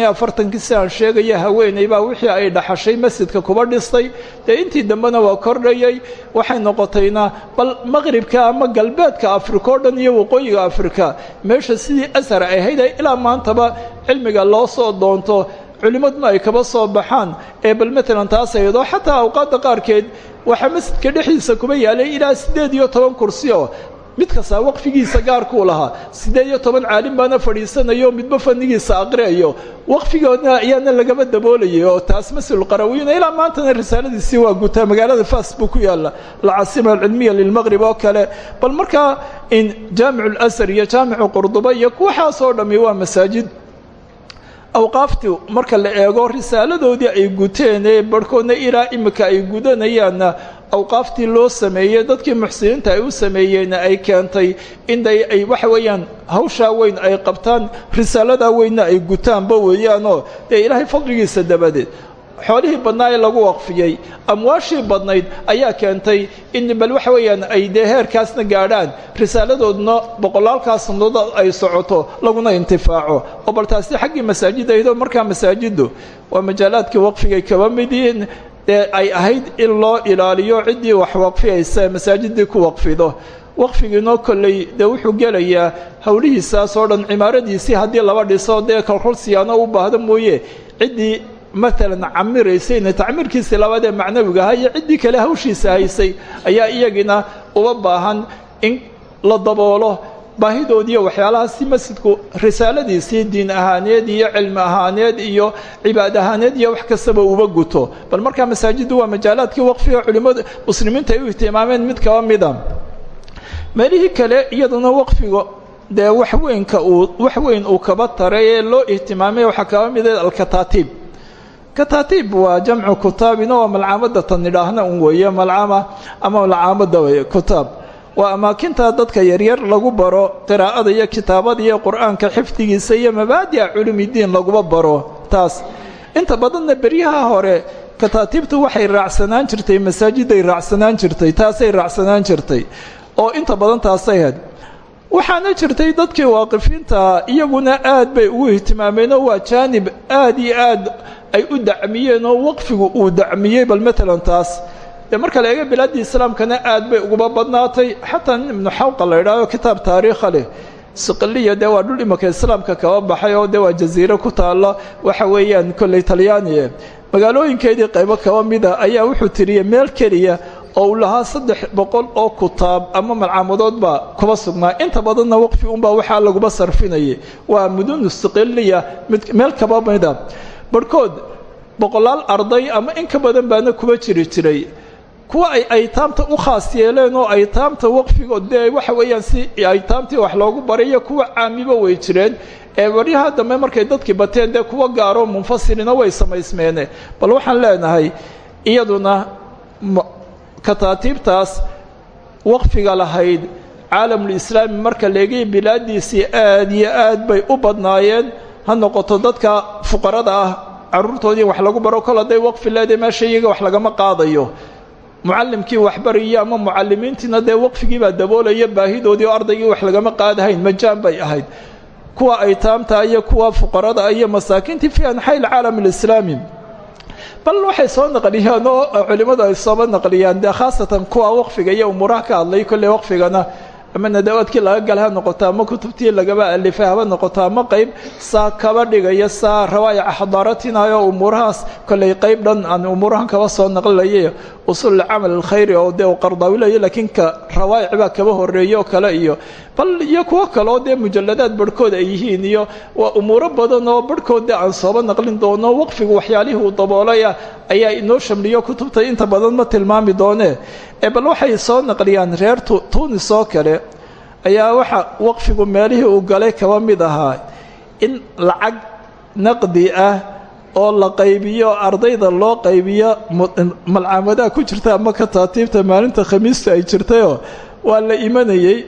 si aan sheegaya haweeney baa wixii ay dhaxashay masjidka kuba dhistay. Dee intii dambena waa kordhayay waxay noqotayna bal maqribka ama galbeedka afrika oo dhan iyo waqooyiga afrika meesha sidii ashar ay ahayd ilaa maantaba cilmiga loo soo doonto culimmaduna ay kaba soo baxaan. Ee bal matalan taas ayadoo xataa awqaadda qaarkeed waxaa masjidka dhexdiisa kuba yaalay ilaa siddeed kursi oo mid kastaa waqfigiisa gaarkuu lahaa. Siddeed iyo caalim baana fadhiisanayo midba fannigiisa aqriayo waqfigoodna ayaana lagaba daboolayay oo taas masjidulqarawiyiin ilaa maantana risaaladiisii waa gutaa magaalada fas buu ku yaalla. Alcaasima alcilmiya lilmaqrib oo kale. Bal markaa in jaamicu lasar iyo jaamicu qurduba iyo waxaasoo dhammi waa masaajid awqaaftu marka la eego risaaladoodii ay guteen ee barhkoodna ilaa imika ay gudanayaanna awqaaftii loo sameeyey dadkii muxsiniinta ay u sameeyeenna ay keentay inay ay waxa weeyaan hawshaa weyn ay qabtaan risaaladaa weynna ay gutaanba weeyaanoo dee ilaahay fadligiisa dabadeed xoolihii badnaa ee lagu waqfiyey amwaashii badnayd ayaa keentay in bal waxa weeyaan ay dee heerkaasna gaadhaan risaaladooduna boqolaalkaa sannadood ay socoto laguna intifaaco. Oo bal taasi xaggii masaajidaydo markaa masaajiddu waa majaalaadkii waqfigay kaba mid yihiin dee ay ahayd in loo ilaaliyo ciddii wax waqfiyaysa masaajidii ku waqfido. Waqfigiinoo kolley dee wuxuu gelayaa howlihiisaas oo dhan cimaaradiisii haddii laba dhiso dee kolkol siyaano u baahdo mooye ciddii matalan camiraysayna tacmiirkiisii labaad ee macnawiga ahaa iyo ciddii kale hawshiisa haysay ayaa iyagina uba baahan in la daboolo baahidoodiiyo waxyaalahaasi masjidku risaaladiisii diin ahaaneed iyo cilmi ahaaneed iyo cibaad ahaaneed iyo wax kastaba uba guto. Bal markaa masaajiddu waa majaalaadkii waqfiga culimmada muslimiinta ay u ihtimaameen mid kaba mida. Meelihii kale iyaduna waqfiga dee waxweynka uu wax weyn uu kaba taray loo ihtimaamay waxaa kaba mida alkataatiib kataatiib waa jamcu kutaabina waa malcaamadda tan nidhaahna un weeye malcama ama malcaamadda wey kutaab. Waa amaakinta dadka yaryar lagu baro qiraa'ada iyo kitaabada iyo qur'aanka xifdigiisa iyo mabaadi'a culumidiin laguma baro taas. Inta badanna beryaha hore kataatiibtu waxay raacsanaan jirtay masaajiday raacsanaan jirtay taasay raacsanaan jirtay. Oo inta badan taasay waxaana jirtay dadkii waaqifiinta iyaguna aad bay ugu ihtimaameenoo waa jaanib aad iyo aad ay u dacmiyeen oo waqfigu uu dacmiyey bal matalan taas. Dee marka la eega bilaaddii islaamkana aad bay uguba badnaatay xataa nin ibnu xawqa la idhaaho kitaab taariikha leh. Siqiliya dee waa dhul islaamka kaba baxay oo dee waa jaziiro ku taalla waxa weeyaan kolley talyaaniye. Magaalooyinkeedii qaybo kaba mida ayaa wuxuu tiriyey meel keliya oo uu lahaa saddex boqol oo kutaab ama malcaamadoodbaa kuba sugnaa inta badanna waqfi unbaa waxaa laguba sarfinayay. Waa mudunu siqiliya mid meel kaba mida barhkood boqolaal arday ama in ka badan baana kuba jiri jiray. Kuwa ay aytaamta u khaas yeeleen oo aytaamta waqfigood dee waxa weeyaan si aytaamtii wax loogu baray iyo kuwa caamiba way jireen. Ee baryaha dambe markay dadkii bateen dee kuwa gaaro munfasilina way samaysmeene. Bal waxaan leenahay iyaduna kataatiibtaas waqfiga lahayd caalamulislaami marka leegay bilaadiisii aad iyo aad bay u badnaayeen ha dadka fuqarada ah carruurtoodii wax lagu baro kol waqfi leedahay meesha iyaga wax lagama qaadayo. Mucallimkii waxbariyo ama mucallimiintiina dee waqfigiibaa daboolaya baahidoodii oo ardaygii wax lagama qaadahayn majaan bay ahayd. Kuwa aytaamta iyo kuwa fuqarada iyo masaakiintii fi anxay alcaalam alislaami bal waxay soo naqliyaan oo culimmadu ay sooba naqliyaan dee khaasatan kuwa waqfiga iyo umuuraha ka hadlay kolley waqfigana ama nadawaadkii laga gala ha noqoto ama kutubtii lagaba alifay haba noqoto ama qayb saa kaba dhigaya saa rawaayaca xadaaratinaayo umuurahaas kolley qayb dhan aan umuurahan kaba soo naqlinaya usul camal alkhayri oo dee qardaawilayo laakiin ka rawaayic baa kaba horeeyo oo kale iyo bal iyo kuwo kale oo dee mujalladaad barhkood ay yihiin iyo waa umuuro badan oo barhkood aan sooba naqlin doono waqfigu waxyaalihii uu daboolaya ayaa inoo shamliyo kutubta inta badan ma tilmaami doonee ee bal waxay soo naqliyaan reer tunis oo kale ayaa waxa waqfigu meelihii uu galay kaba mid ahaa. In lacag naqdi ah oo la qaybiyo ardayda loo qaybiyo malcaamadaha ku jirta ama kataatiibta maalinta khamiista ay jirtayoo waa la imanayey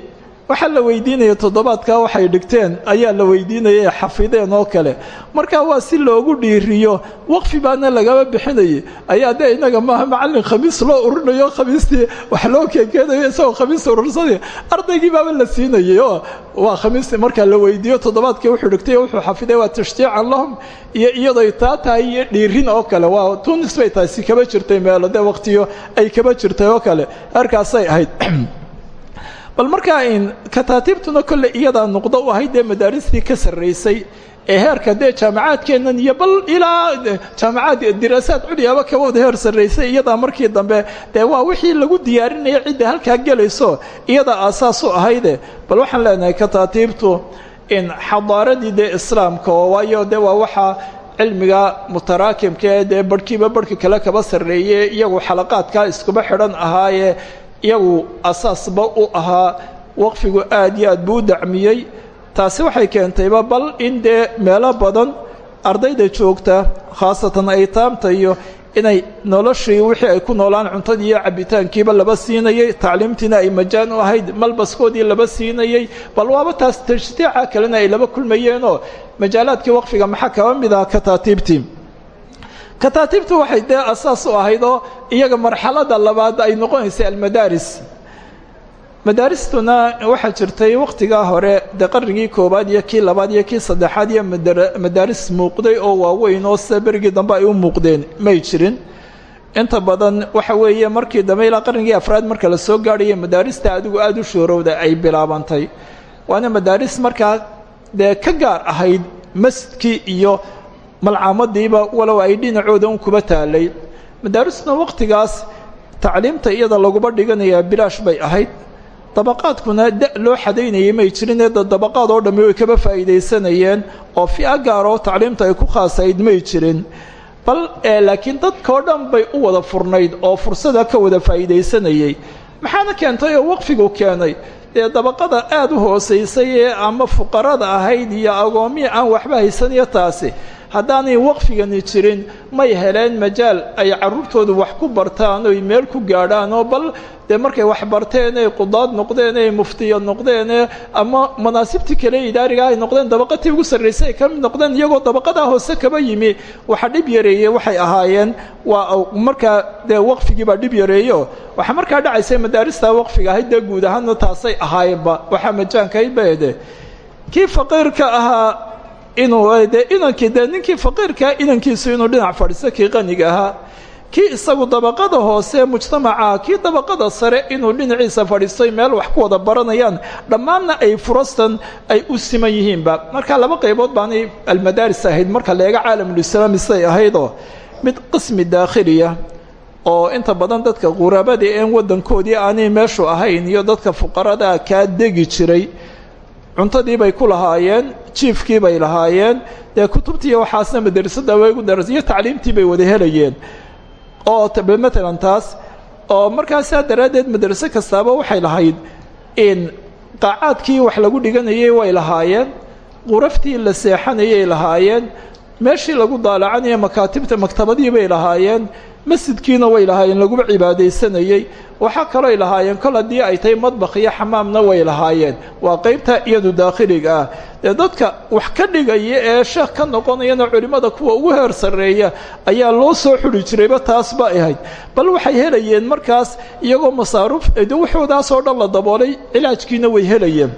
waxaa la weydiinaya toddobaadkaa waxay dhigteen ayaa la weydiinayay xafideen oo kale. Marka waa si loogu dhiiriyo waqfi baana lagaba bixinayay. Ayaa dee inaga maaha macallin khamiis loo urinayo khamiistii wax loo keekeenayo isagoo khamiis urursanaya ardaygii baaba la siinayay oo waa khamiistii markaa la weydiiyo toddobaadkii wuxuu dhigtay wuxuu xafiday waa tashjiican lahum iyo iyadoy taa tahay iyo dhiirin oo kale. Waa tunis bay tahay si kaba jirtay meelo dee waqtiyo ay kaba jirtay oo kale. Halkaasay ahayd bal markaa kataatiibtuna kolley iyadaa nuqdo u ahayd dee madaaristii ka sarraysay ee heerka dee jaamacaadkeennan iyo bal ilaa jaamacaad diraasaad culyaaba kaba wada heer sarraysay iyadaa markii dambe dee waa wixii lagu diyaarinaya cidda halkaa gelayso iyadaa aasaas u ahayde. Bal waxaan leenahay kataatiibtu in xadaaradii dee islaamka waayo dee waa waxaa cilmiga mutaraakimka ee dee barhkiiba barhka kale kaba sarreeye iyagu xalaqaadkaa iskuba xidhan ahaayee iyagu asaasba u ahaa waqfigu aad iyo aad buu dacmiyey. Taasi waxay keentayba bal in dee meelo badan ardayda joogta khaasatan aytaamta iyo inay noloshii wixii ay ku noolaan cuntadii iyo cabbitaankiiba laba siinayey tacliimtiina ay majaan u ahayd malbaskoodii laba siinayey bal waaba taas tajtiica kalena ay laba kulmayeenoo. Majaalaadkii waqfiga maxaa kaba mid aha kataatiibtii kataatiibtu waxay dee asaas u ahayd oo iyaga marxalada labaad ay noqonaysay almadaaris. Madaaristuna waxaa jirtay wakhtigaa hore dee qarnigii koowaad iyo kii labaad iyo kii saddexaad iyo madaaris muuqday oo waaweyn oo sida berigii dambe ay u muuqdeen may jirin. Inta badan waxa weeye markii dambe ilaa qarnigii afraad marka la soo gaadhaya madaarista adigu aada u shoorowda ay bilaabantay. Waana madaaris markaa dee ka gaar ahayd masjidkii iyo malcaamadiiba walow ay dhinacooda un kuba taalay madaaristuna wakhtigaas tacliimta iyada laguba dhiganayaa bilaash bay ahayd. Dabaqaadkuna da loo xadaynayay may jirinee dabaqaad oo dhammi way kaba faa'iidaysanayeen oo fi'a gaar oo tacliimta ay ku khaasayd may jirin. Bal laakiin dadkao dhan bay u wada furnayd oo fursada ka wada faa'iidaysanayey maxaana keentay oo waqfigu keenay dee dabaqada aada u hoosaysay ee ama fuqarada ahayd iyo agoomihii aan waxba haysaniyo taasi haddaanay waqfigani jirin may heleen majaal ay carruurtoodu wax ku bartaan oy meel ku gaadhaan oo bal dee markay wax barteen ay qudaad noqdeen ay muftiya noqdeen ama manaasibtii kale idaariga ay noqdeen dabaqatii ugu sarraysay ay ka mid noqdeen iyagoo dabaqadaa hoose kaba yimi. Waxa dhib yareeyey waxay ahaayeen waa markaa dee waqfigii baa dhib yareeyo. Waxaa markaa dhacaysa madaarista waqfiga ahayd guud ahaanna taasay ahaayeenba. Waxaa majaankahayd baede kii faqiirka ahaa inuu dee inankii dee ninkii faqiirkaa inankiisu inuu dhinac fadhiisto kii qaniga ahaa kii isagu dabaqada hoose mujtamaca kii dabaqada sare inuu dhinaciisa fadhiistoy meel wax ku wada baranayaan dhammaanna ay furastan ay u siman yihiinba marka laba qaybood baanay almadaaris ahayd marka leega caalamulislaami siday ahaydoo mid qismi daakhiliya oo inta badan dadka qurabada een waddankoodii aanay meeshu ahayn iyo dadka fuqarada kaa degi jiray cuntadii bay ku lahaayeen jiifkii bay lahaayeen dee kutubtiiyo waxaasna madrasada way gu daras iyo tacliimtii bay wada helayeen. Oo matalan taas oo markaasaa daraaddeed madraso kastaaba waxay lahayd in qaacaadkii wax lagu dhiganayay way lahaayeen quraftii la seexanayay lahaayeen meeshii lagu daalacanaya makaatibta maktabadii bay lahaayeen masjidkiina way lahaayeen laguba cibaadaysanayey. Waxaa kalooy lahaayeen kol haddii ay tahay madbakh iyo xamaamna way lahaayeen. Waa qaybta iyadu daakhiliga ah. Dee dadka wax ka dhigaya ee sheekh ka noqonayana culimmada kuwa ugu heer sarreeya ayaa loo soo xuri jirayba taas ba ahayd. Bal waxay helayeen markaas iyagoo masaaruuf de waxoodaasoo dhan la daboolay cilaajkiina way helayeen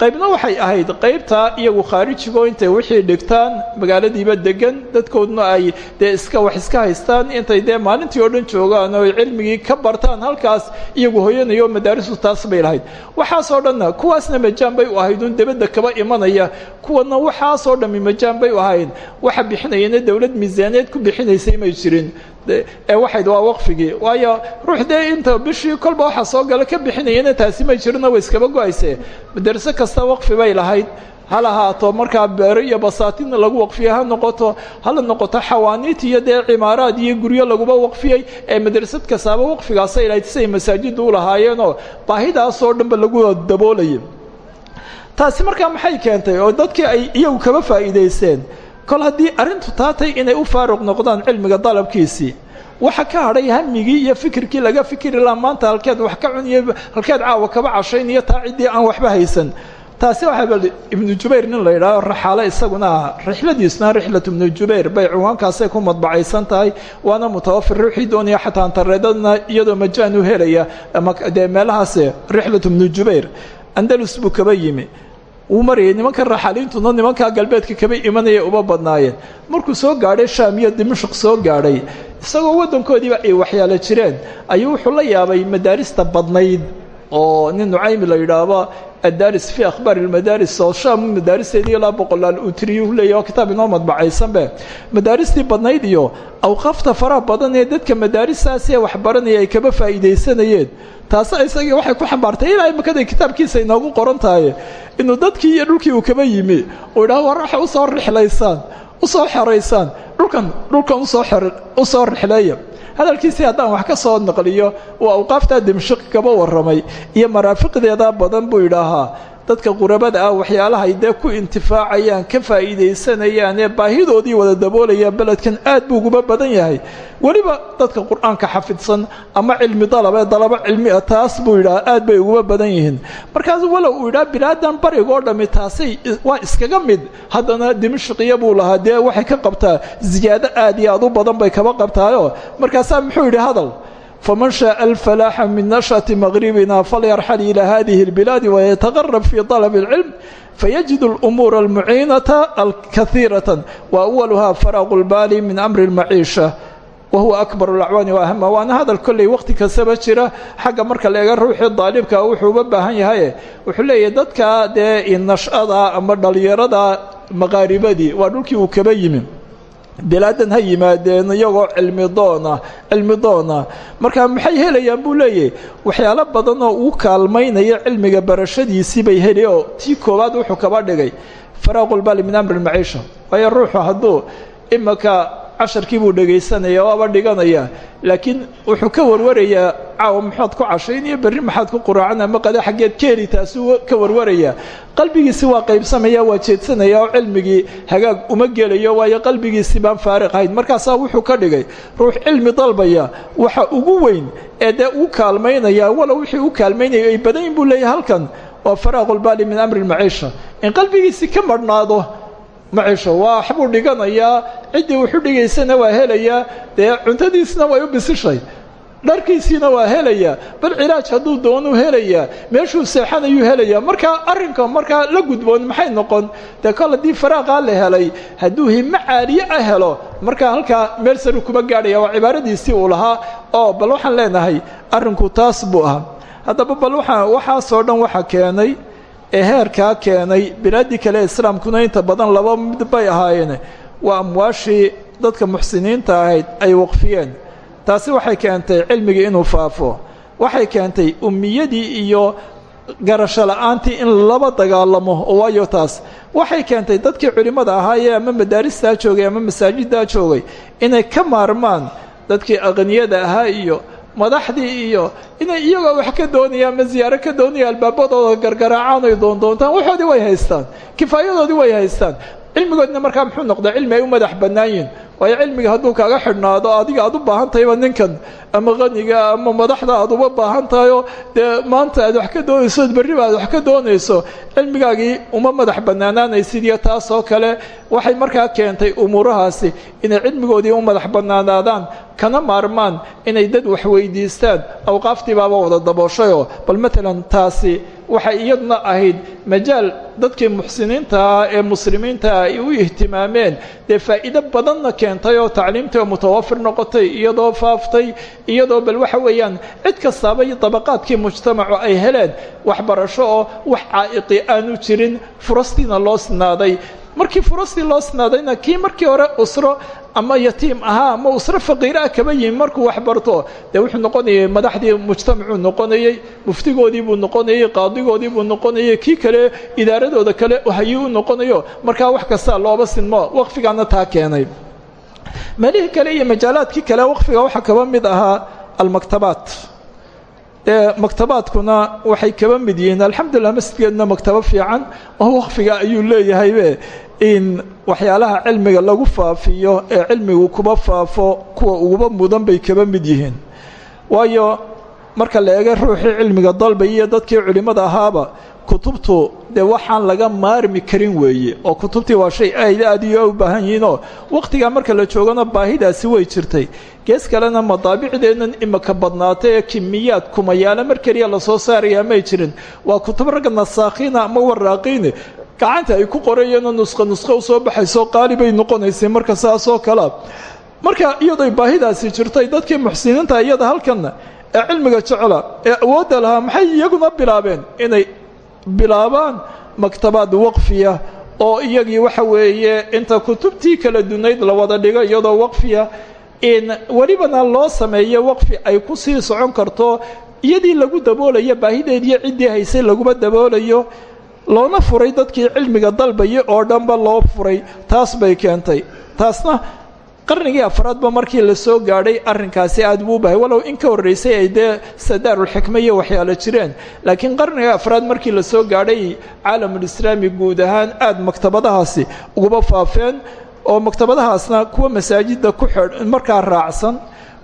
qaybna waxay ahayd qaybtaa iyagu khaarijigoo intay wixii dhigtaan magaaladiiba degan dadkooduna ay dee iska wax iska haystaan intay dee maalintii oo dhan joogaan oo ay cilmigii ka bartaan halkaas iyagu hoyanayo madaaristu taas bay lahayd. Waxaasoo dhanna kuwaasna majaan bay u ahayd un debadda kaba imanaya kuwana waxaasoo dhammi majaan bay u ahayd waxa bixinayana dowlad miisaaneed ku bixinaysay may jirin waxayd waa waqfigii. Waayo ruux dee inta bishii kolba waxa soo gala ka bixinayana taasi may jirino way iskaba go'ayse madarse kasta waqfi bay lahayd. Ha lahaato markaa beero iyo basaatina lagu waqfiyey ha noqoto hala noqoto xawaaniit iyo dee cimaaraad iyo guryo laguba waqfiyey ee madrasad kastaaba waqfigaasay lahayd siay masaajidda u lahaayeenoo baahidaasoo dhanba lagu daboolayay taasi markaa maxay keentay? Oo dadkii ay iyagu kaba faa'iidaysteen kol haddii arrintu taatay inay u faaruq noqdaan cilmiga dalabkiisii waxa ka hadhay hamigii iyo fikirkii laga fikiri laha maanta halkeed wax ka cuniyo halkeed caawa kaba cashayn iyo taa ciddii aan waxba haysan. Taasi waxaa ibnu jubayr nin la yidhaaho raxaale isaguna ah rixladiisna rixlat ibnu jubayr bay cinwaankaasay ku madbacaysan tahay waana mutawafir ruuxii doonaya xataa antareedadna iyadoo majaan u helaya dee meelahaas rixlat ibnu jubayr andalus buu kaba yimi wuu marayay nimanka raxaliintuna nimankaa galbeedka kaba imanaya uma badnaayeen markuu soo gaadhay shaam iyo dimashq soo gaadhay. Isagoo waddankoodiiba ay waxyaalo jireen. Ayuu wuxuu la yaabay madaarista badnayd oo nin nucaymi la yidhaahdo addaaris fii akhbaari ilmadaaris oo shaam madaaristeedii ilaa boqolaal uu tiriyuu leeyahy oo kitaab inoo madbacaysanbe madaaristii badnayd iyo awqaafta faraha badan ee dadka madaaristaasee waxbaranaya ay kaba faa'iidaysanayeen taasa isagii waxay ku xambaartay ilaa imakaday kitaabkiisa inoogu qoran tahay inuu dadkii iyo dhulkii uu kaba yimi uu idhaha war waxay u soo rixlaysaan u soo xeraysaan dhulkan dhulkan u soo u soo rixleeya hadalkiisii haddaan wax ka soo naqliyo uu awqaaftaa dimshiq kaba warramay iyo maraafiqdeeda badan buu idhaahaa dadka qurabada ah waxyaalahay dee ku intifaacayaan ka faa'iidaysanayaan ee baahidoodii wada daboolayaan beledkan aad buu uguba badan yahay. Weliba dadka qur'aanka xafidsan ama cilmi dalabee dalabo cilmia taas buu yidhaha aad bay uguba badan yihiin. Markaas walow uu yidhaha bilaadan barigoo dhammi taasay waa iskaga mid. Haddana dimashqiya buu lahaa dee waxay ka qabtaa ziyaado aad iyo aad u badan bay kaba qabtaayoo markaasaa muxuu yidhi hadal faman shaء الفلاح min نشhة مغربina falyarxل إلى hذه البلاد ويتغرب في طلب العلم فيجد الأمور المعينة الكثيرة وأولها فراغ البال من أمر المعيشة وهو أكبر الأعوان وأهمها وأنا هذا الكل وقti kastaba jira xagga marka la eega ruuxii daalibka wuxuu uga baahan yahay wuxuu leeyahy dadka dee nashada ama dhalinyarada maqaaribadii waa dhulkii uu kaba yimi bilaadan ha yimaadeen iyagoo cilmi doona cilmi doona. Marka maxay helayaan buu leeyahy waxyaalo badan oo uu kaalmaynaya cilmiga barashadiisii bay heli oo tii koowaad wuxuu kaba dhigay. Faraaqulbali min amri lmaciisha waayo ruuxu hadduu imaka casharkii buu dhegaysanaya waaba dhiganaya. Laakiin wuxuu ka warwarayaa caawa maxaad ku cashayn iyo berri maxaad ku quraacan ama qada xaggeed keeli taasuu ka warwarayaa. Qalbigiisi waa qaybsamaya waa jeedsanaya oo cilmigii hagaag uma gelayo waayo qalbigiisi baan faariq ahayn. Markaasaa wuxuu ka dhigay ruux cilmi dalbaya waxa ugu weyn ee dee uu kaalmaynaya walow wixii u kaalmaynaya ay badan buu leeyahay halkan waa faraaqulbaali min amri lmaciisha in qalbigiisi ka marhnaado maciisho waa waxbuu dhiganayaa ciddii wuxu dhigaysana waa helayaa dee cuntadiisna way u bisishay. Dharkiisiina waa helayaa bal cilaaj hadduu doonuu helayaa meeshuu seexanayuu helayaa markaa arrinka markaa la gudboon maxay noqon? Dee kol haddii faraaqaa la helay hadduu himo caaliye a helo markaa halkaa meel saru kuma gaadhaya waa cibaaradiisii uu lahaa. Oo bal waxaan leenahay arrinku taas buu ahaa. Haddaba bal waa waxaasoo dhan waxa keenay ee heerkaa keenay bilaaddii kale islaamkuna inta badan laba mid bay ahaayeen. Waa amwaashii dadka muxsiniinta ahayd ay waqfiyeen. Taasi waxay keentay cilmigii inuu faafo. Waxay keentay ummiyadii iyo garasho la'aantii in laba dagaalamo waayo taas. Waxay keentay dadkii culimmada ahaayee ama madaaristaa joogay ama masaajiddaa joogay inay ka maarmaan dadkii aqniyada ahaa iyo madaxdii iyo inay iyagoo wax ka doonaya ama ziyaaro ka doonaya albaabadooda gargaraacaan ay doondoontaan waxoodii way haystaan kifaayadoodii way haystaan. Cilmigoodna markaa muxuu noqdaa cilmi ay u madax bannaan waayo cilmiga hadduu kaaga xidhnaado adiga aad u baahan tahayba ninkan ama qaniga ama madaxda aad uba baahan tahayoo dee maanta aad wax ka doonayso berriba aad wax ka doonayso cilmigaagii uma madax bannaanaanaysid iyo taas oo kale waxay markaa keentay umuurahaasi inay cilmigoodii u madax bannaanaadaan kana maarmaan inay dad wax weydiistaan awqaaftii baaba wada dabooshayoo bal matalan taasi waxay iyaduna ahayd majaal dadkii muxsiniintaah ee muslimiintaah ay u ihtimaameen dee faa'iido badanna keentay oo tacliimtii oo mutawafir noqotay iyadoo faaftay iyadoo bal waxa weeyaan cid kastaaba iyo dabaqaadkii mujtamacu ay heleen waxbarasho oo wax caa'iqi aanu jirin furastiina loo sinaaday. Markii furastii loo sinaadayna kii markii hore usro ama yatiim ahaa ama usro faqiiraah kaba yimi markuu wax barto dee wuxuu noqonayay madaxdii mujtamacuu noqonayey muftigoodii buu noqonayey qaadigoodii buu noqonayey kii kale idaaradooda kale hayi u noqonayo. Markaa wax kastaa looba sinmo waqfigaana taa keenay meelihii kale iyo majaalaadkii kale waqfiga waxaa kaba mid ahaa almaktabaat. Maktabaadkuna waxay kaba mid yihiin alxamdulilah masjidkeedna maktabo fiican oo waqfiga ayuu leeyahaybe in waxyaalaha cilmiga lagu faafiyo ee cilmigu kuba faafo kuwa uguba mudan bay kaba mid yihiin. Waayo marka la eega cilmiga dalbay iyo dadkii culimmada ahaaba kutubtu dee waxaan laga maarmi karin weeye. Oo kutubtii waa shay aad aad iyo u baahan yihiinoo wakhtigaa marka la joogana baahidaasi way jirtay. Gees kalena madaabicdeennan imika badnaatay ee kimiyaad kumayaalo mar keliya la soo saarayaa may jirin. Waa kutub ragga nasaakhiina ama waraaqiine gacanta ay ku qorayeenoo nusqo nusqo u soo baxayso qaali bay noqonaysay marka saasoo kalea marka iyadoy baahidaasi jirtay dadkii muxsiniinta iyada halkanna ee cilmiga jecla ee awoodda lahaa maxay iyaguna bilaabeen inay bilaabaan maktabaad waqfiya oo iyagii waxa weeye inta kutubtii kala dunayd la wada dhigo iyadoo waqfiya in welibana loo sameeyo waqfi ay ku sii socon karto iyadii lagu daboolayo baahideediyo ciddii haysay laguma daboolayo loona furay dadkii cilmiga dalbaya oo dhanba loo furay taas bay keentay. Taasna qarnigii afraadba markii la soo gaadhay arrinkaasi aad buu u bahay. Walow in ka horraysay ay dee sadaarulxikma iyo waxyaalo jireen. Laakiin qarniga afraad markii la soo gaadhay caalamulislaami guud ahaan aad maktabadahaasi uguba faafeen oo maktabadahaasna kuwa masaajidda ku xidh markaa raacsan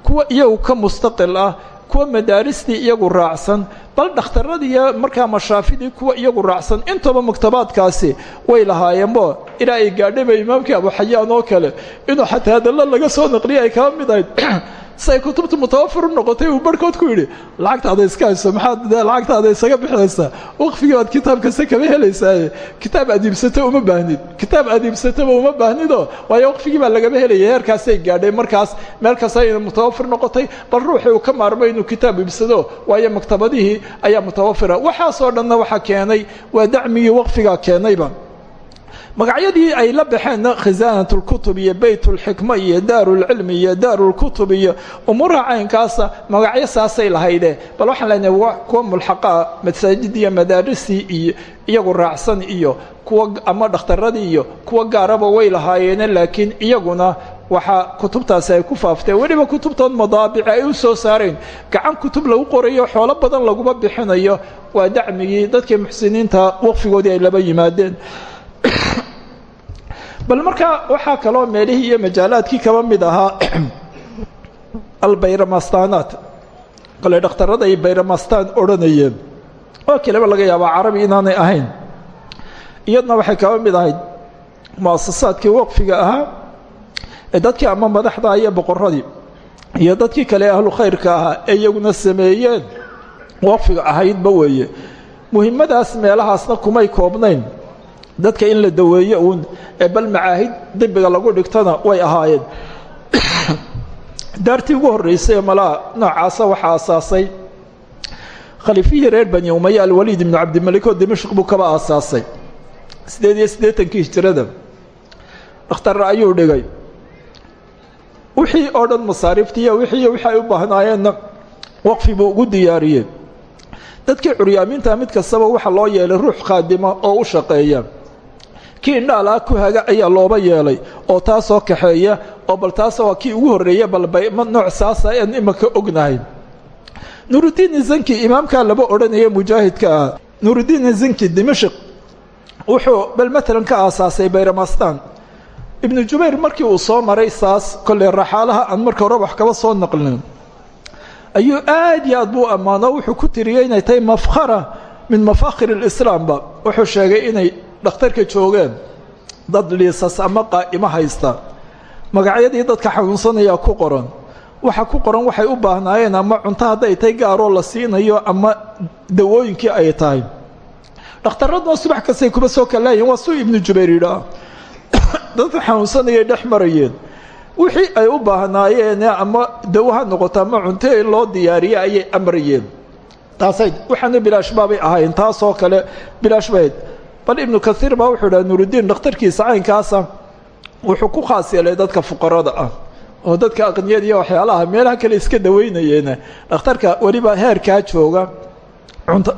kuwa iyagu ka mustaqil ah kuwa madaaristii iyagu raacsan bal dhakhtaradiiyo markaa mashaafidii kuwa iyagu raacsan intaba maktabaadkaasi way lahaayeenbo ilaa ay gaadhayba imaamkii abuxayaan oo kale inuu xataa hadallo laga soo naqliyay ay kaba mid ahayd si ay kutubta mutawafir u noqotay uu barhkood ku yidhi lacagtaada iska hayso maxaad lacagtaada isaga bixinaysaa waqfigii baad kitaab kasta kama helaysaaye uma baahnid kitaab aad uma baahnidoo waayo waqfigii baa lagama helaya heerkaasay gaadhay. Markaas meel kasta mutawafir noqotay. Bal ruuxii uu ka maarmo inuu kitaab iibsado waayo maktabadihii ayaa mutawafira. Waxaasoo dhanna waxaa keenay waa dacmigii waqfigaa keenayba magacyadii ay la baxeenna khisaanat اlkutub iyo beyt اlxikma iyo daaru اlcilmi iyo daaru اlkutub iyo umuuraha caynkaasa magacyo saasay lahayde bal waxaan leenahay kuwa mulxaqaa masaajid iyo madaaristii iyo iyagu raacsan iyo kuwa ama dhakhtaradii iyo kuwa gaaraba way lahaayeene laakiin iyaguna waxaa kutubtaasi ay ku faaftee weliba kutubtood madaabici ay u soo saareen gacan kutub lagu qorayo xoolo badan laguma bixinayo waa dacmigii dadkii muxsiniinta waqfigoodii ay laba yimaadeen bal markaa waxaa kaloo meelihii iyo majaalaadkii kaba mid ahaa albayramastanaat. Kole dhakhtarada ay bayramastaan odhanayeen. Oo kaleba laga yaabaa carabi inaanay ahayn. Iyadna waxay kaba mid ahayd muasasaadkii waqfiga ahaa ee dadkii ama madaxda iyo boqoradii iyo dadkii kale ahlu khayrka ahaa ee iyaguna sameeyeen waqfiga ahaydba weeye. Muhimmadaas meelahaasna kumay koobnayn dadka in la daweeyo uun ee bal macaahid dembiga lagu dhigtana way ahaayeen. Daartii ugu horreysay ee malaa noocaasa waxaa aasaasay khaliifihii reer bani umaya alwaliid ibnu cabdimalik oo dimashq buu kaba aasaasay. Siddeed iyo siddeetankii hijirada dhakhtarra ayuu dhigay. Wixii oo dhan masaariiftiiyo wixii wixi u baahnaayeenna waqfi buu ugu diyaariyey. Dadkii curyaamiinta mid kastaba waxa loo yeelay ruux khaadima oo u shaqeeya kii indhaalaa ku haga ayaa looba yeelay oo taasoo kaxeeya oo bal taasa waa kii ugu horreeya balbayma nooc saasa aan imaka ognahay. Nuuruddiin zanki imaamkaa laba odhanaya mujaahidka ah. Nuuruddiin zanki dimashq wuxuu bal matalan ka aasaasay bayramastan. Ibnu jubayr markii uu soo maray saas kolley raxaalaha aan marka hore wax kaba soo naqlin. Ayuu aad iyo aad buu ammaano wuxuu ku tiriyey inay tahay mafkhara min mafaakhir اlislaamba wuxuu sheegay inay dhakhtarka joogeen dad liisas ama qaa'imo haysta. Magacyadii dadka xanuunsanayaa ku qoran. Waxa ku qoran waxay u baahnaayeen ama cunto hadday tahay gaaroo la siinayo ama dawooyinkii ay tahay. Dhakhtarraduna subax kastay kuba soo kalaayihin waa suu ibnu jubayr yidhaah dadka xanuunsanayay dhex marayeen. Wixii ay u baahnaayeen ama dawo ha noqoto ama cunto in loo diyaariye ayay amrayeen taasay waxaana bilaashbaabay ahayn taasoo kale bilaashbayd bal ibnu kaiir baa wuxuu dhaha nuuruddiin dhakhtarkiisa caynkaasa wuxuu ku khaas dadka fuqarada ah oo dadka aqniyada iyo waxyaalaha meelaha kale iska daweynayeena dhakhtarka weliba heerkaa jooga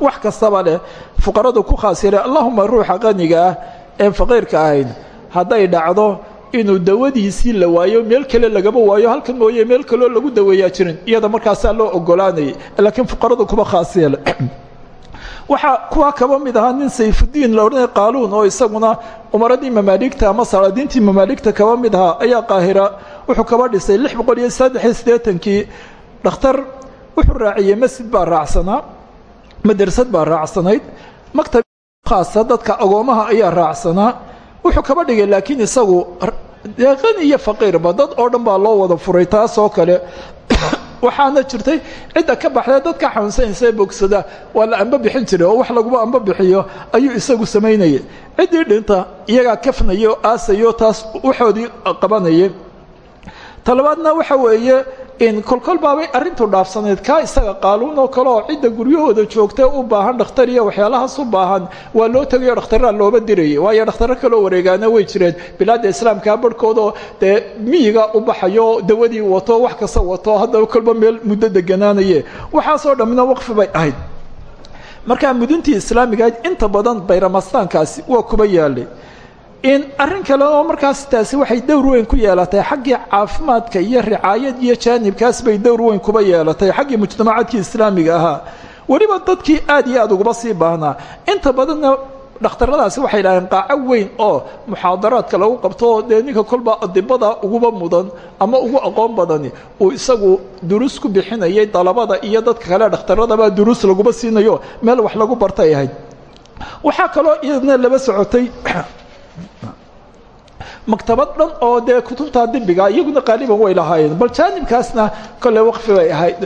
wax kastaba leh. Fuqaradu ku khaas yeelay allahuma ruuxa qaniga ah een faqiirka ahayn hadday dhacdo inuu dawadiisii la waayo meel kale lagaba waayo halkan mooye meel kaleo lagu daweeyaa jirin iyada markaasaa loo ogolaanayay laakiin fuqaradu kuba khaas waxaa kuwaa kaba mid ahaa nin sayfudiin la odhanaya qaaluun oo isaguna umaradii mamaaligta ama salaadiintii mamaaligta kaba mid ahaa ayaa qaahira. Wuxuu kaba dhisay lix boqol iyo saddex iyo siddeetankii. Wuxuu raaciyey masjid baa raacsanaa madrasad baa raacsanayd maktab khaasa dadka agoomaha ayaa raacsanaa. Wuxuu kaba dhigay laakiin isagu deeqan iyo faqiirba dad oo dhan baa loo wada furay taasoo kale waxaana jirtay cidda ka baxdee dadka xanuunsanaysa bogsada waa la amba bixin jiray oo wax laguba amba bixiyo ayuu isagu samaynayay ciddii dhinta iyagaa kafnayo aasayo taas waxoodii qabanayay talabaadna waxa weeye in kolkol baabay arrintu dhaafsanayd kaa isaga qaaluun oo kale oo cidda guryahooda joogtee u baahan dhakhtar iyo waxyaalahaas u baahan waa loo tegayo dhakhtarraa looba dirayay waayo dhakhtaro kaloo wareegaana way jireen. Bilaadda islaamkaa barhkoodoo dee miyiga u baxayo dawadii wato wax kasta wato haddaba kolba meel muddo deganaanaye. Waxaasoo dhammina waqfi bay ahayd. Markaa muduntii islaamigahayd inta badan bayramastaankaasi waa kuba yaalay in arrin kale oo markaas taasi waxay dowr weyn ku yeelatay xaggii caafimaadka iyo ricaayad iyo jaanibkaas bay dowr weyn kuba yeelatay xaggii mujtamacaadkii islaamiga ahaa. Weliba dadkii aad iyo aad ugaba sii baahnaa inta badanna dhakhtaradaasi waxay dhaheen qaaco weyn oo muxaadaraadka lagu qabto dee ninka kolba adibada uguba mudan ama ugu aqoon badani uu isagu duruus ku bixinayay dalabada iyo dadka kale dhakhtaradaba duruus laguba siinayo meel wax lagu bartay ahayd. Waxaa kaloo iyadna laba socotay maktabad dhan oo dee kutubta dembiga iyaguna qaaliban way lahaayeen. Bal jaanibkaasna kolley waqfi bay ahayd.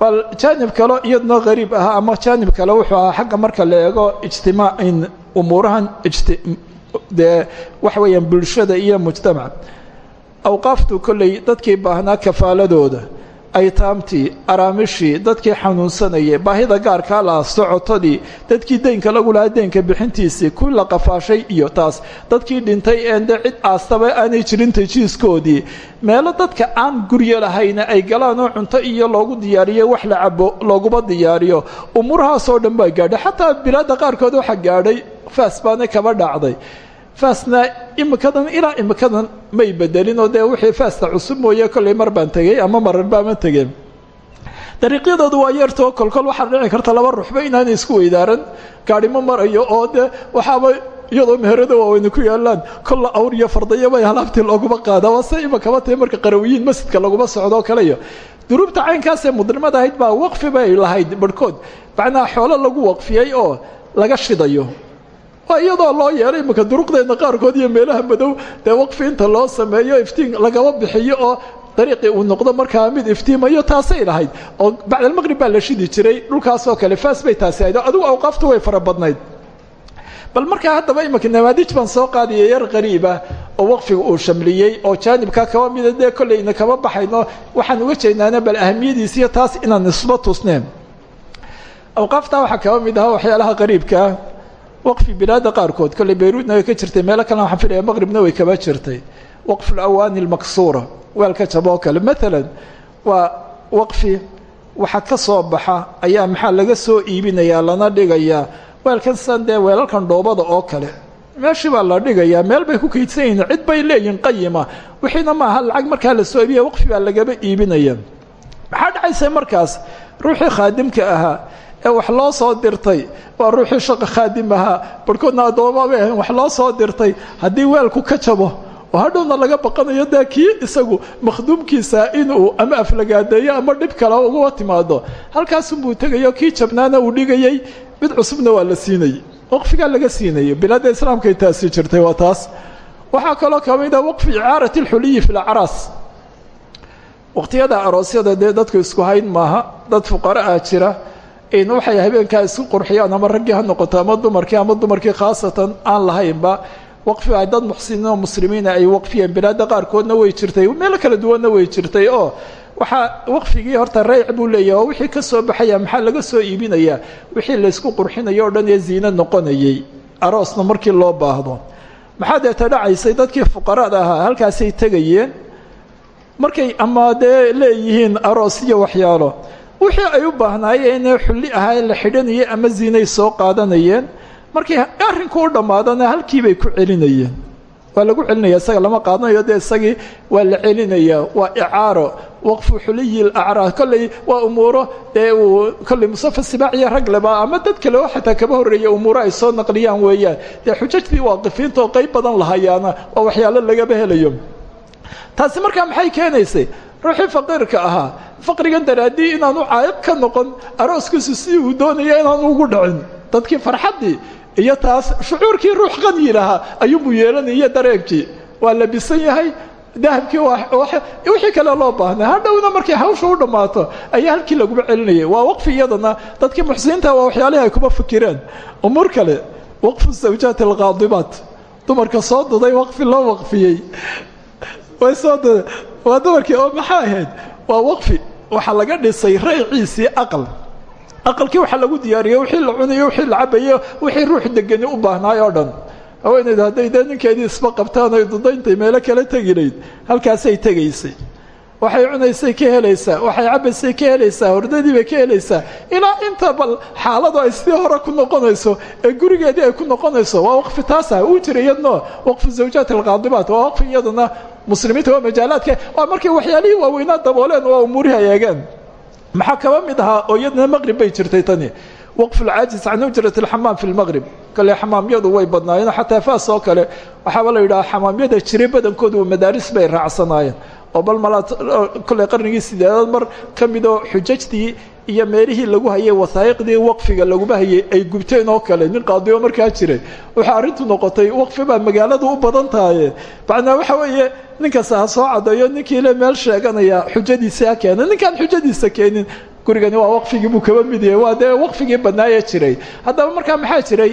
Bal jaanib kale iyaduna hariib ahaa ama jaanib kale wuxuu ahaa marka la eego ijtimaain umuurahan dee waxa weeyaan bulshada iyo mujtamac. Awqaaftu kolley dadkii baahnaa kafaaladooda aytaamtii araamishii dadkii xanuunsanayay baahida gaarkaa lahaa socotadii dadkii deynka lagu lahaa deynka bixintiisii kuwii la qafaashay iyo taas dadkii dhintay een dee cid aastaba aanay jirin tajiiskoodii meelo dadka aan guryo lahayna ay galaan oo cunto iyo loogu diyaariyo wax la cabo looguba diyaariyo. Umuurahaasoo dhan baa gaadhay. Xataa bilaadda qaarkood waxaa gaadhay faas baana kaba dhacday faasna imikadan ilaa imikadan may bedelin oo dee wixii faasta cusub mooye kollay mar baan tegey ama mararba ama tegeen. Dariiqyadoodu waa yeertoo kolkol waxaa dhici karta laba ruuxba inaanay isku weydaaran gaadhimo marayo oo dee waxaaba iyadoo meherada waaweyne ku yaalaan kolla awr iyo fardayabay alaabtii looguma qaada waa se imakaba tahay marka qarawiyiin masjidka laguma socdoo kaleyo duruubta caynkaasee mudnimada ahayd baa waqfi bay lahayd barhkood. Macnaha xoolo lagu waqfiyey oo laga shidayo waa iyadoo loo yeelay imaka duruqdeedna qaarkood iyo meelaha madow dee waqfi inta loo sameeyo iftiin lagaba bixiyo oo dariiqii uu noqdo markaa mid iftiimayo taasay lahayd. Oo bacdalmaqrib baa la shidi jiray dhulkaasoo kale faas bay taasi ahayd adigu awqaaftu way fara badnayd. Bal markaa haddaba imika namaadij baan soo qaadaya yar qariibah oo waqfiga uu shamliyey oo jaanibka kaba mida dee kollayna kama baxayno. Waxaan uga jeednaana bal ahamiyadiisiyo taas inaan nisbo tusneen. Awqaaftaa waxaa kaba mid ahaa waxyaalaha qariibkaa waqfi bilaada qaarkood kolley bayruudna way ka jirtay meelo kalena waxaan filaya maqribna way kaba jirtay. Waqfu alawaani almaksuura weelka jaboo kale. Maalan waa waqfi waxa ka soo baxa ayaa maxaa laga soo iibinayaa lana dhigayaa. Weelkan san dee weelalkan dhoobada oo kale meeshii baa la dhigayaa meel bay ku kaydsan cid bay leeyihiin qayima wixiina maaha lacag markaa la soo iibiya waqfi baa lagaba iibinaya. Maxaa dhacaysa markaas? Ruuxii khaadimka ahaa ee wax loo soo dirtay waa ruuxii shaqa khaadim ahaa. Barhkoodna addooma bay ahayn wax loo soo dirtay. Haddii weelku ka jabo oo hadhowna laga baqanayo dee kii isagu makhduumkiisa inuu ama aflagaadeeyo ama dhib kale uga timaado. Halkaasunbuu tegayo kii jabnaana uu dhigayey mid cusubna waa la siinayey waqfigaa laga siinayay. Bilaadda islaamkay taasi jirtay waa taas. Waxaa kaloo ka mid a waqfi icaarati alxuliyi fi lacraas waqtiyada aroosyada dee dadku isku hayn maaha. Dad fuqara ah jira waxay habeenkaa isku qurxiyaan ama raggii ha noqoto ama dumarkii ama dumarkii khaasatan aan lahaynba waqfi ay dad muxsiniin oo muslimiina ay waqfiyeen. Bilaadda qaarkoodna way jirtay meelo kala duwanna way jirtay. Oo waxaa waqfigii horta rayc buu leeyahay oo wixii ka soo baxaya maxaa laga soo iibinayaa wixii laysku qurxinayo o dhan ee ziino noqonayay aroosna markii loo baahdo. Maxaa deeta dhacaysay dadkii fuqarada ahaa halkaasay tegayeen. Markay ama dee leeyihiin aroos iyo waxyaalo wixii ay u baahnaayeen ee xulli ahaa la xidhanayay ama ziinay soo qaadanayeen markii arrinku u dhammaadana halkiibay ku celinayeen. Waa lagu celinaya isaga lama qaadanayo dee isagii waa la celinayaa waa icaaro waqfu xuliyi lacraa kolley waa umuuro dee uu kolley musafa sibaaciya rag leba ama dad kale oo xataa kaba horreeya umuuro ay soo naqliyaan weeyaan. Dee xujajtii waaqifiinta oo qayb badan lahayaana waa waxyaalo lagaba helayo. Taasi markaa maxay keenaysay ruuxii faqiirka ahaa. Faqrigan daraaddii inaanu caayab ka noqon arooskiisu sidii uu doonaya inaanu ugu dhicin. Dadkii farxaddii iyo taas shucuurkii ruux qaniyi lahaa ayuunbuu yeelanaya dareenkii waa labisan yahay dahabkii wixii kale loo baahnay hadhowna markay hawsha u dhammaato ayaa halkii laguma celinayay. Waa waqfi iyadana dadkii muxsiniinta waa waxyaalihi ay kuma fikireen. Umuur kale waqfu zawjaati alqaadibaat dumarka soo duday waqfi loo waqfiyey duday waa dumarkii oo maxaa ahayd? Waa waqfi. Waxaa laga dhisay rayciisii aqal. Aqalkii waxaa lagu diyaariyey wixii la cunayo wixii la cabayo wixii ruux degani u baahnaay oo dhan. Haweenaydu hadday dee ninkeedii isba qabtaan oy dudayntay meelo kala tegilayd halkaasay tegaysay waxay cunaysay ka helaysaa. Waxay cabaysay ka helaysaa. Hordadii bay ka helaysaa. Ilaa inta bal xaaladu ay sidii hore ku noqonayso ee gurigeedii ay ku noqonayso waa waqfi taasa uu jira iyadno waqfu zawjaat alqaadibaat waa waqfi iyadana muslimiinta waa majaalaadka. Waa markay waxyaalihii waaweynaa dabooleen waa umuurihi ay eegeen maxaa kaba mid ahaa oo iyadana maqrib bay jirtay tani? Waqfu lcaajis can ujrat alxamaam fi lmaqrib kale xamaamyadu way badnaayeen xataa faas oo kale waxaaba la yidhaha xamaamyada jiray badankoodu madaaris bay raacsanaayeen oo bal malaa kolley qarnigii sideedaad mar ka midoo xujajtii iyo meelihii lagu hayay wasaa'iqdii waqfiga laguma hayay ay gubteen oo kale. Nin qaadiyo markaa jiray waxaa arrintu noqotay waqfi baa magaaladu u badan tahaye macnaa waxa weeye ninkasta ha soo caddeeyo ninkii le meel sheeganaya xujadiisi ha keena ninkaan xujadiisa keenin gurigani waa waqfigii buu kaba mid yahay. Waa dee waqfigii badnaayee jiray. Haddaba markaa maxaa jiray?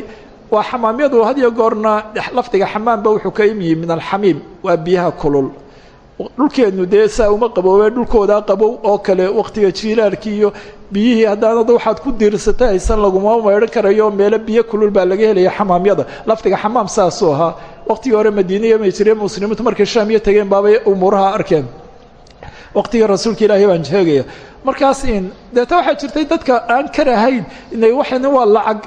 Waa xamaamyadu had iyo goorna lafdiga xamaamba wuxuu ka imyihi min alxamiim waa biyaha kulul dhulkeennu dee saa uma qaboobe dhulkoodaa qabow oo kale wakhtiga jiilaalkii iyo biyihii haddaanad waxaad ku diirsata haysan laguma maydhan karayo meelo biyo kulul baa laga helaya xamaamyada. Lafdiga xamaam saasuu ahaa. Wakhtigii hore madiiniya may jireen muslimiintu markay shaam iyo tageen baabay umuuraha arkeen. Waqtigii rasuulka ilaahay baan sheegaya. Markaas in deeta waxaa jirtay dadka aan karahayn inay waxani waa lacag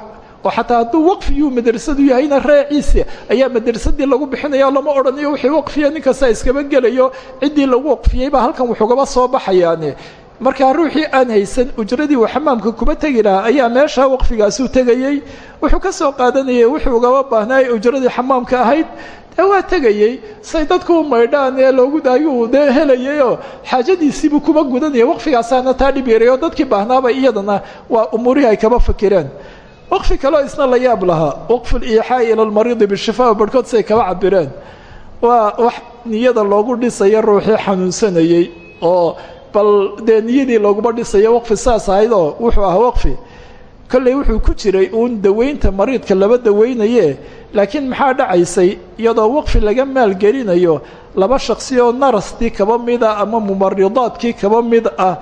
oo xataa hadduu waqfiyuu madrasadu yahayna raaciisa ayaa madrasadii lagu bixinaya lama odhanayo wixii waqfiya nin kasta iskaba gelayo ciddii lagu waqfiyey baa halkan wuxugaba soo baxayaane. Markaa ruuxii aan haysan ujradii uu xamaamka kuma tegi lahaa ayaa meeshaa waqfigaasuu tegayey. Wuxuu ka soo qaadanayay wuxuu ugaba baahnaaye ujradii xamaamka ahayd. Dee waa say dadku maydhaan ee loogu ayuu dee helayayoo xaajadiisiibuu kuma gudanaya waqfigaasaana taa dhib dadkii baahnaaba iyadana waa umuurihii ay kaba fakireen waqfi kaleo isna la yaab lahaa. Waqfu liixaa'i ila lmariidi bishifaa barhkood siay kaba cabireen waa wax niyada loogu dhisaya ruuxii xanuunsanayey oo bal dee niyadii looguma dhisayo waqfi saas ahayd oo wuxuu ahaa waqfi. Kolley wuxuu ku jiray uun daweynta mariidka laba daweynaye laakiin maxaa dhacaysay? Iyadoo waqfi laga maalgelinayo laba shaksi oo narastii kaba mid ah ama mumaridaadkii kaba mid ah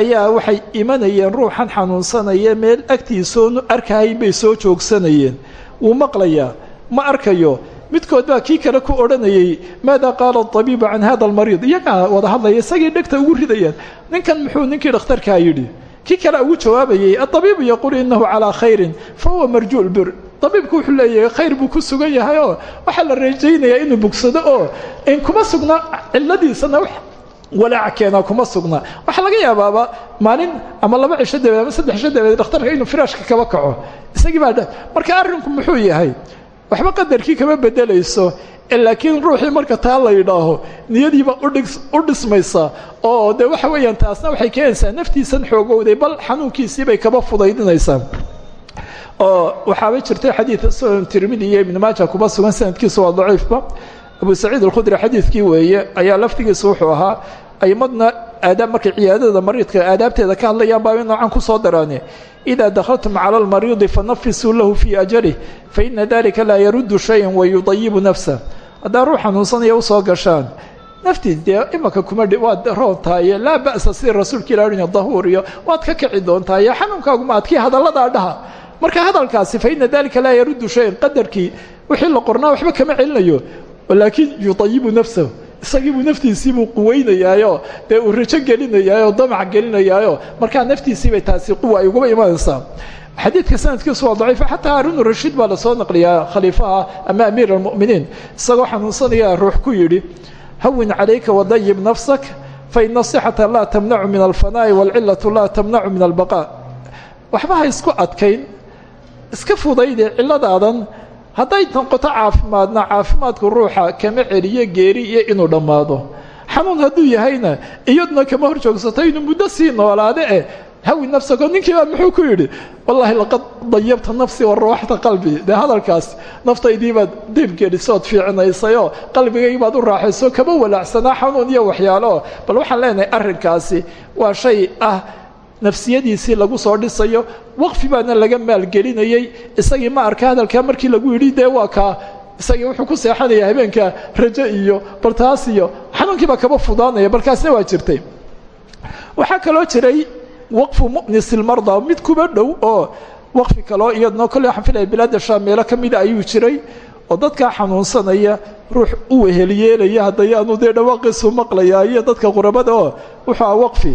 ayaa waxay imanayeen ruuxan xanuunsanaya meel agtiisoonu arkahayn bay soo joogsanayeen. Wuu maqlayaa ma arkayo midkood baa kii kale ku odhanayey maada qaala abiibu can hada almariid iyagaa wada hadlaya isagii dhegta ugu ridayaan ninkan muxuu ninkii dhakhtarkaa yidhi? Kii kale ugu jawaabayey aabiibu yaquul inahu calaa khayrin fa huwa marjuul bir. Abiibku wuxuu leeyahay khayr buu ku sugan yahay oo waxaa la rajaynayaa inuu bogsado oo in kuma sugna ciladiisana walaaca keenaa kuma sugna. Waxaa laga yaabaaba maalin ama laba cisho dabeed ama saddex cisho dabeed dhakhtarka inuu firaashka kaba kaco. Isagii baa marka arrinku muxuu yahay? Waxba qadarkii kama bedelayso laakiin ruuxii marka taa la yidhaaho niyadiiba u dhismaysa oo de waxa weeyaan taasna waxay keenaysaa naftiisan xoogowday bal xanuunkiisiibay kaba fudaydinaysaa oo waxaaba jirtay xadiid sunan tirmidi iyo ibn maaja kuma sugan sanadkiisu waa daciifba abu saciid alkhudri xadiidkii weeye ayaa laftigiisu wuxuu ahaa aymadna aadaab markay ciyaadada mariidka aadaabteeda ka hadlayaan baa in noocan ku soo daraane. Idaa dakhaltum cala almariidi fanafisuu lahu fii ajalih fa ina dalika laa yaruddu shayan wa yudayibu nafsa. Haddaa ruux xanuunsanaya u soo gashaan naftiis dee imanka kumadhi waad roontaaye laa ba'sa sida rasuulka ilaahina dahuur iyo waad ka kici doontaaye xanuunkaaguma adkii hadalladaa dhaha. Marka hadalkaasi fa ina dalika laa yaruddu shayan qadarkii wixii la qornaa waxba kama celinayo laakiin yudayibu nafsahu. Isagiibuu naftiisiibuu quweynayaayo dee uu rajo gelinayaayo damac gelinayaayo markaa naftiisiibay taasi quwa ay uguba imanaysaa xadiidka sanadkiisu waa daciif xataa haarun rashiid baa la soo naqliyaa khaliifaha ama amiir almu'miniin isagoo xanuunsanaya ruux ku yidhi hawin calayka wadayib nafsak faina asixata laa tamnacu min alfanaa'i waalcilatu laa tamnacu min albaqaa. Waxba ha isku adkayn iska fudayde cilladaadan hadday noqoto caafimaadna caafimaadku ruuxa kama celiyo geeri iyo inuu dhammaado. Xanuun hadduu yahayna iyaduna kama hor joogsato inuu muddo sii noolaade eh. Hawi nafsako ninkiibaa muxuu ku yidhi wallaahi laqad dayabta nafsi wa rawaxta qalbi. Dee hadalkaas naftaydiibaad deebgelisood fiicinaysayoo qalbigaybaad u raaxayso kama walaacsanaa xanuun iyo waxyaalo. Bal waxaan leenahay arrinkaasi waa shay ah nafsiyadiisii lagu soo dhisayo waqfi baana laga maalgelinayey isagii ma arka hadalkaa markii lagu yidhi dee waa kaa. Isagii wuxuu ku seexanaya habeenka rajo iyo bal taas iyo xanuunkiibaa kaba fudaanaya balkaasna waa jirtay. Waxaa kaloo jiray waqfu mu'nisilmarda mid kuba dhow oo waqfi kaloo iyadna kolley waxaan filaya bilaadda shaam meelo ka mida ayuu jiray oo dadkaa xanuunsanaya ruux u wehelyeelaya haddayaanu dee dhawaaqiisu maqlayaa iyo dadka qurabada oo wuxuu ah waqfi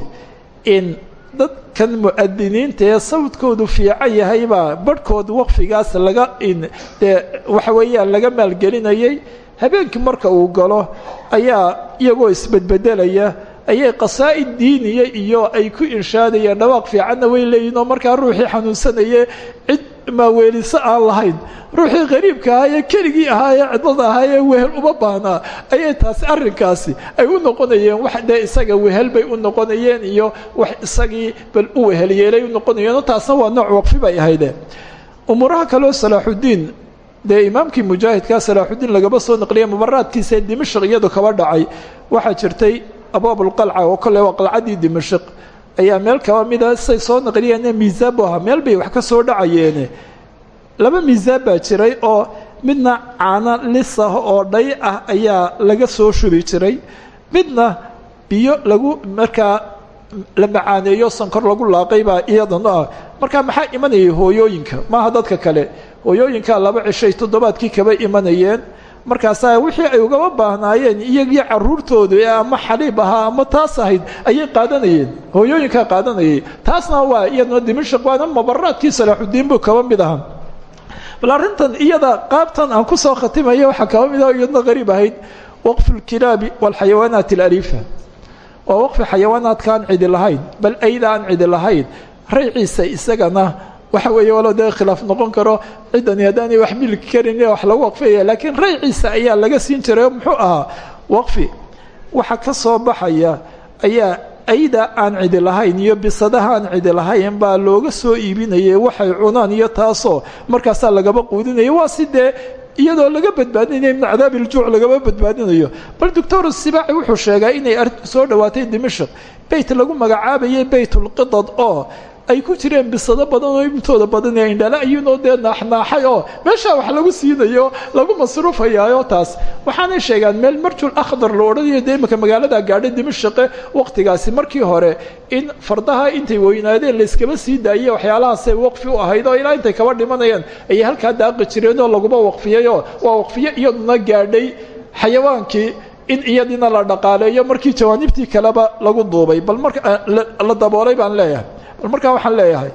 in dadkan mu'adiniinta ee sawdkoodu fiican yahaybaa barhkood waqfigaas laga dee waxa weeyaan laga maalgelinayay. Habeenkii marka uu galo ayaa iyagoo isbedbedelaya ayay qasaa'id diiniya iyo ay ku inshaadayeen dhawaaq fiicanna way leeyihiin oo markaa ruuxii xanuunsanaye cid maaweeliso aan lahayn. Ruuxii qariibka ahaa ee keligii ahaa ee cidlada ahaa ee wehel uma baahnaa ayay taasi arrinkaasi ay u noqonayeen wax dee isaga wehel bay u noqonayeen iyo wax isagii bal u wehelyeelay u noqonayeen. Taasna waa nooc waqfi bay ahayde umuuraha kaleo salaaxuddiin dee imaamkii mujaahidkaa salaaxuddiin lagaba soo naqliya mubaraadkiisa ee dimashq iyadu kaba dhacay. Waxaa jirtay abwaabulqalca oo kolle waa qalcaddii dimashq ayaa meel kaba mida say soo naqliyeene miisaan bu meel bay wax ka soo dhacayeene laba miisaan baa jiray oo midna caano lis ah oo dhay ah ayaa laga soo shubi jiray. Midna biyo lagu markaa la macaaneeyo sankor lagu laaqay baa iyadana ah. Markaa maxaa imanayay hooyooyinka? Maaha dadka kale. Hooyooyinkaa laba cishay toddobaadkii kaba imanayeen markaasaa wixii ay ugaba baahnaayeen iyagii caruurtoodu ee ama xaliib ahaa ama taas ahayd ayay qaadanayeen hooyooyinkaa qaadanayay taasna waa iyaduna dimashq waana mabaraadkii salaaxuddiin buu kaba mid ahaa bal arrintan iyada qaabtan aan ku soo khatimayo waxaa kaba mid a iyadna qariib ahayd waqfu lkilaabi walxayawaanaat alariifa waa waqfi xayawaanaadka aan cidi lahayn bal ayda aan cidi lahayn rayciisa isagana waxa weeye walo dee khilaaf noqon karo. Ciddani haddaanay wax milki karin wax lagu waqfaya laakiin rayciisa ayaa laga siin jiray muxuu ahaa waqfi. Waxa ka soo baxaya ayaa ayda aan cidi lahayn iyo bisadaha aan cidi lahayn baa looga soo iibinayay waxay cunaan iyo taasoo markaasaa lagaba quudinaya waa si dee iyadoo laga badbaadinayo min cadaabi iljuuc lagaba badbaadinayo. Bal doctor sibaaci wuxuu sheegaa inay soo dhowaatay dimashq beyt lagu magacaabayay beytulqidad oo ay ku jireen bisado badan oo intooda badan ee indhala ayuunoo dee naaxnaaxay oo meeshaa wax lagu siinayo lagu masruufayaayo taas. Waxaanay sheegaan meel marjul akhdar la odhanayo dee imika magaalada gaadhay dimashaqe waqtigaasi markii hore in fardaha intay weynaadeen layskaba sii daayey waxyaalahaasay waqfi u ahayd oo ilaa intay kaba dhimanayaan ayay halkaa daaqi jireen oo laguma waqfiyayoo waa waqfiyo iyaduna gaadhay xayawaankii in iyadiina la dhaqaaleeyo markii jawaanibtii kaleba lagu duubay. Bal marka la daboolay baan leeyahay bal markaa waxaan leeyahay